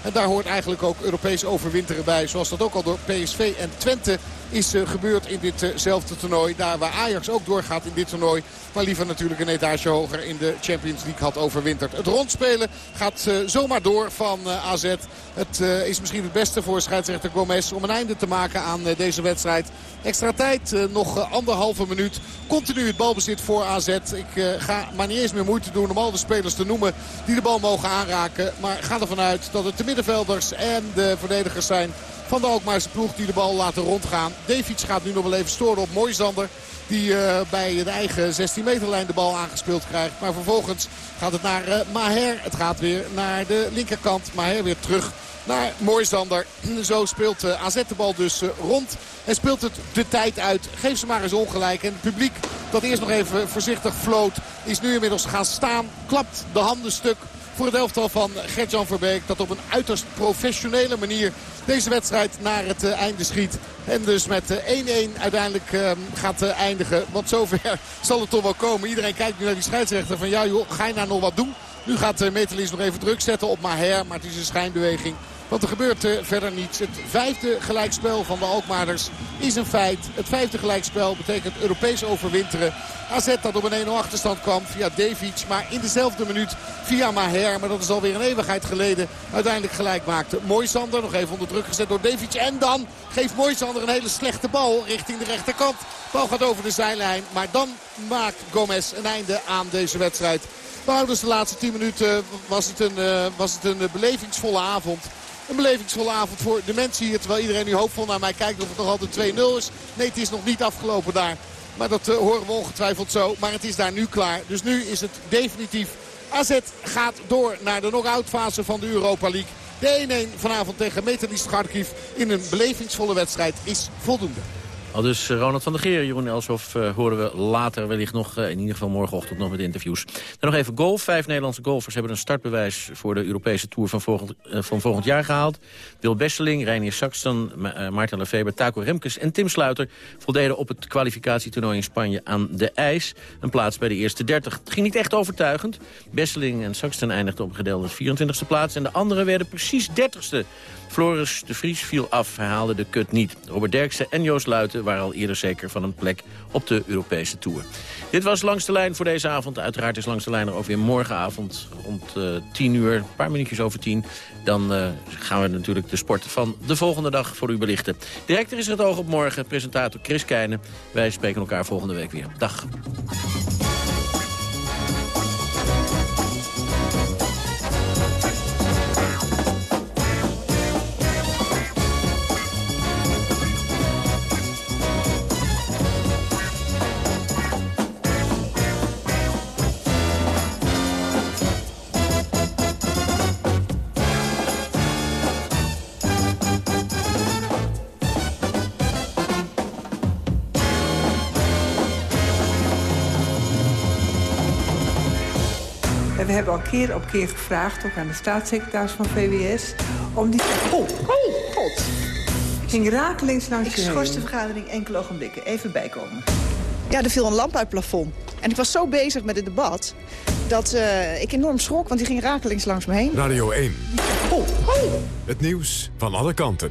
En daar hoort eigenlijk ook Europees overwinteren bij. Zoals dat ook al door PSV en Twente is uh, gebeurd in ditzelfde toernooi. Daar waar Ajax ook doorgaat in dit toernooi. Maar liever natuurlijk een etage hoger in de Champions League had overwinterd. Het rondspelen gaat uh, zomaar door van uh, AZ. Het is misschien het beste voor scheidsrechter Gomez om een einde te maken aan deze wedstrijd. Extra tijd, nog anderhalve minuut. Continu het balbezit voor AZ. Ik ga maar niet eens meer moeite doen om al de spelers te noemen die de bal mogen aanraken. Maar ga ervan uit dat het de middenvelders en de verdedigers zijn van de Alkmaarse ploeg die de bal laten rondgaan. Davids gaat nu nog wel even storen op Moisander. Die uh, bij de eigen 16 meterlijn de bal aangespeeld krijgt. Maar vervolgens gaat het naar uh, Maher. Het gaat weer naar de linkerkant. Maher weer terug naar Moisander. Zo speelt uh, AZ de bal dus rond. En speelt het de tijd uit. Geef ze maar eens ongelijk. En het publiek dat eerst nog even voorzichtig floot. Is nu inmiddels gaan staan. Klapt de handen stuk voor het elftal van Gert-Jan Verbeek. Dat op een uiterst professionele manier deze wedstrijd naar het uh, einde schiet. En dus met 1-1 uh, uiteindelijk uh, gaat eindigen. Want zover zal het toch wel komen. Iedereen kijkt nu naar die scheidsrechter van ja joh, ga je nou nog wat doen? Nu gaat Metalis nog even druk zetten op Maher. Maar het is een schijnbeweging. Want er gebeurt verder niets. Het vijfde gelijkspel van de Alkmaarders is een feit. Het vijfde gelijkspel betekent Europees overwinteren. AZ dat op een 1-0 achterstand kwam via Davic. Maar in dezelfde minuut via Maher. Maar dat is alweer een eeuwigheid geleden. Uiteindelijk gelijk maakte. Moisander nog even onder druk gezet door Davic. En dan geeft Moisander een hele slechte bal richting de rechterkant. Bal gaat over de zijlijn. Maar dan maakt Gomez een einde aan deze wedstrijd. Behoudens de laatste 10 minuten was het een, uh, was het een belevingsvolle avond. Een belevingsvolle avond voor de mensen hier. Terwijl iedereen nu hoopvol naar mij kijkt of het nog altijd 2-0 is. Nee, het is nog niet afgelopen daar. Maar dat uh, horen we ongetwijfeld zo. Maar het is daar nu klaar. Dus nu is het definitief. AZ gaat door naar de knock-out fase van de Europa League. De 1-1 vanavond tegen Metalist Kharkiv in een belevingsvolle wedstrijd is voldoende. Al dus eh, Ronald van der Geer, Jeroen Elshoff uh, horen we later wellicht nog, uh, in ieder geval morgenochtend nog met interviews. Dan nog even golf. Vijf Nederlandse golfers hebben een startbewijs voor de Europese Tour van volgend, van volgend jaar gehaald. Wil Besseling, Reinier Saxton, Ma Maarten Taco Remkes en Tim Sluiter voldeden op het kwalificatietoernooi in Spanje aan de ijs. Een plaats bij de eerste 30. Het ging niet echt overtuigend. Besseling en Saxton eindigden op een gedeelde 24e plaats en de anderen werden precies 30ste. Floris de Vries viel af, hij haalde de kut niet. Robert Derksen en Joost Luiten waren al eerder zeker van een plek op de Europese Tour. Dit was Langs de Lijn voor deze avond. Uiteraard is Langs de Lijn er ook weer morgenavond rond uh, 10 uur, een paar minuutjes over 10. Dan uh, gaan we natuurlijk de sport van de volgende dag voor u belichten. Directer is het oog op morgen, presentator Chris Keijnen. Wij spreken elkaar volgende week weer. Dag. Keer op keer gevraagd, ook aan de staatssecretaris van VWS... om die... Oh, oh, god. Ging rakelings langs Ik schors de vergadering enkele ogenblikken. Even bijkomen. Ja, er viel een lamp uit het plafond. En ik was zo bezig met het debat dat uh, ik enorm schrok, want die ging rakelings langs me heen. Radio 1. Oh, oh. Het nieuws van alle kanten.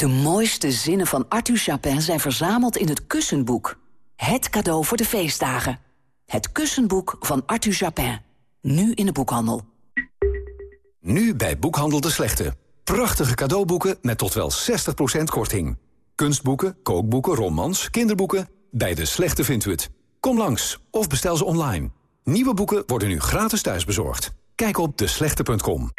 De mooiste zinnen van Arthur Chapin zijn verzameld in het Kussenboek. Het cadeau voor de feestdagen. Het Kussenboek van Arthur Chapin. Nu in de boekhandel. Nu bij Boekhandel de Slechte. Prachtige cadeauboeken met tot wel 60% korting. Kunstboeken, kookboeken, romans, kinderboeken. Bij de Slechte vindt u het. Kom langs of bestel ze online. Nieuwe boeken worden nu gratis thuisbezorgd. Kijk op deslechte.com.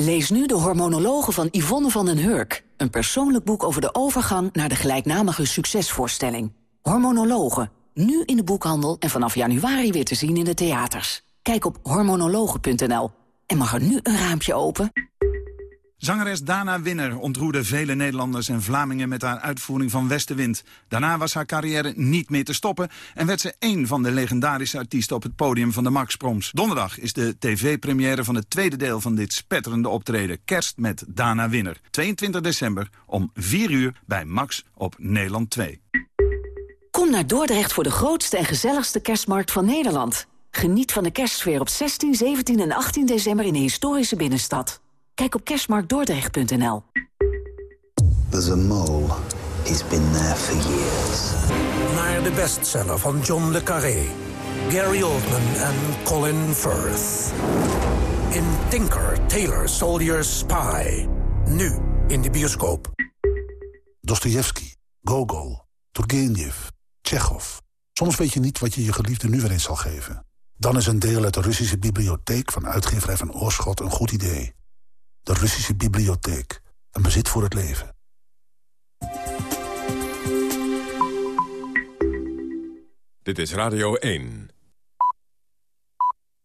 Lees nu de hormonologen van Yvonne van den Hurk. Een persoonlijk boek over de overgang naar de gelijknamige succesvoorstelling. Hormonologen, nu in de boekhandel en vanaf januari weer te zien in de theaters. Kijk op hormonologen.nl. En mag er nu een raampje open? Zangeres Dana Winner ontroerde vele Nederlanders en Vlamingen met haar uitvoering van Westenwind. Daarna was haar carrière niet meer te stoppen en werd ze één van de legendarische artiesten op het podium van de Max Proms. Donderdag is de tv-première van het tweede deel van dit spetterende optreden. Kerst met Dana Winner. 22 december om 4 uur bij Max op Nederland 2. Kom naar Dordrecht voor de grootste en gezelligste kerstmarkt van Nederland. Geniet van de kerstsfeer op 16, 17 en 18 december in de historische binnenstad. Kijk op kerstmarktdordrecht.nl. There's a mole. He's been there for years. Naar de bestseller van John le Carré. Gary Oldman en Colin Firth. In Tinker, Tailor, Soldier, Spy. Nu in de bioscoop. Dostoevsky, Gogol, Turgenev, Tsjechov. Soms weet je niet wat je je geliefde nu weer eens zal geven. Dan is een deel uit de Russische bibliotheek van uitgeverij van Oorschot een goed idee. De Russische bibliotheek. Een bezit voor het leven. Dit is Radio 1.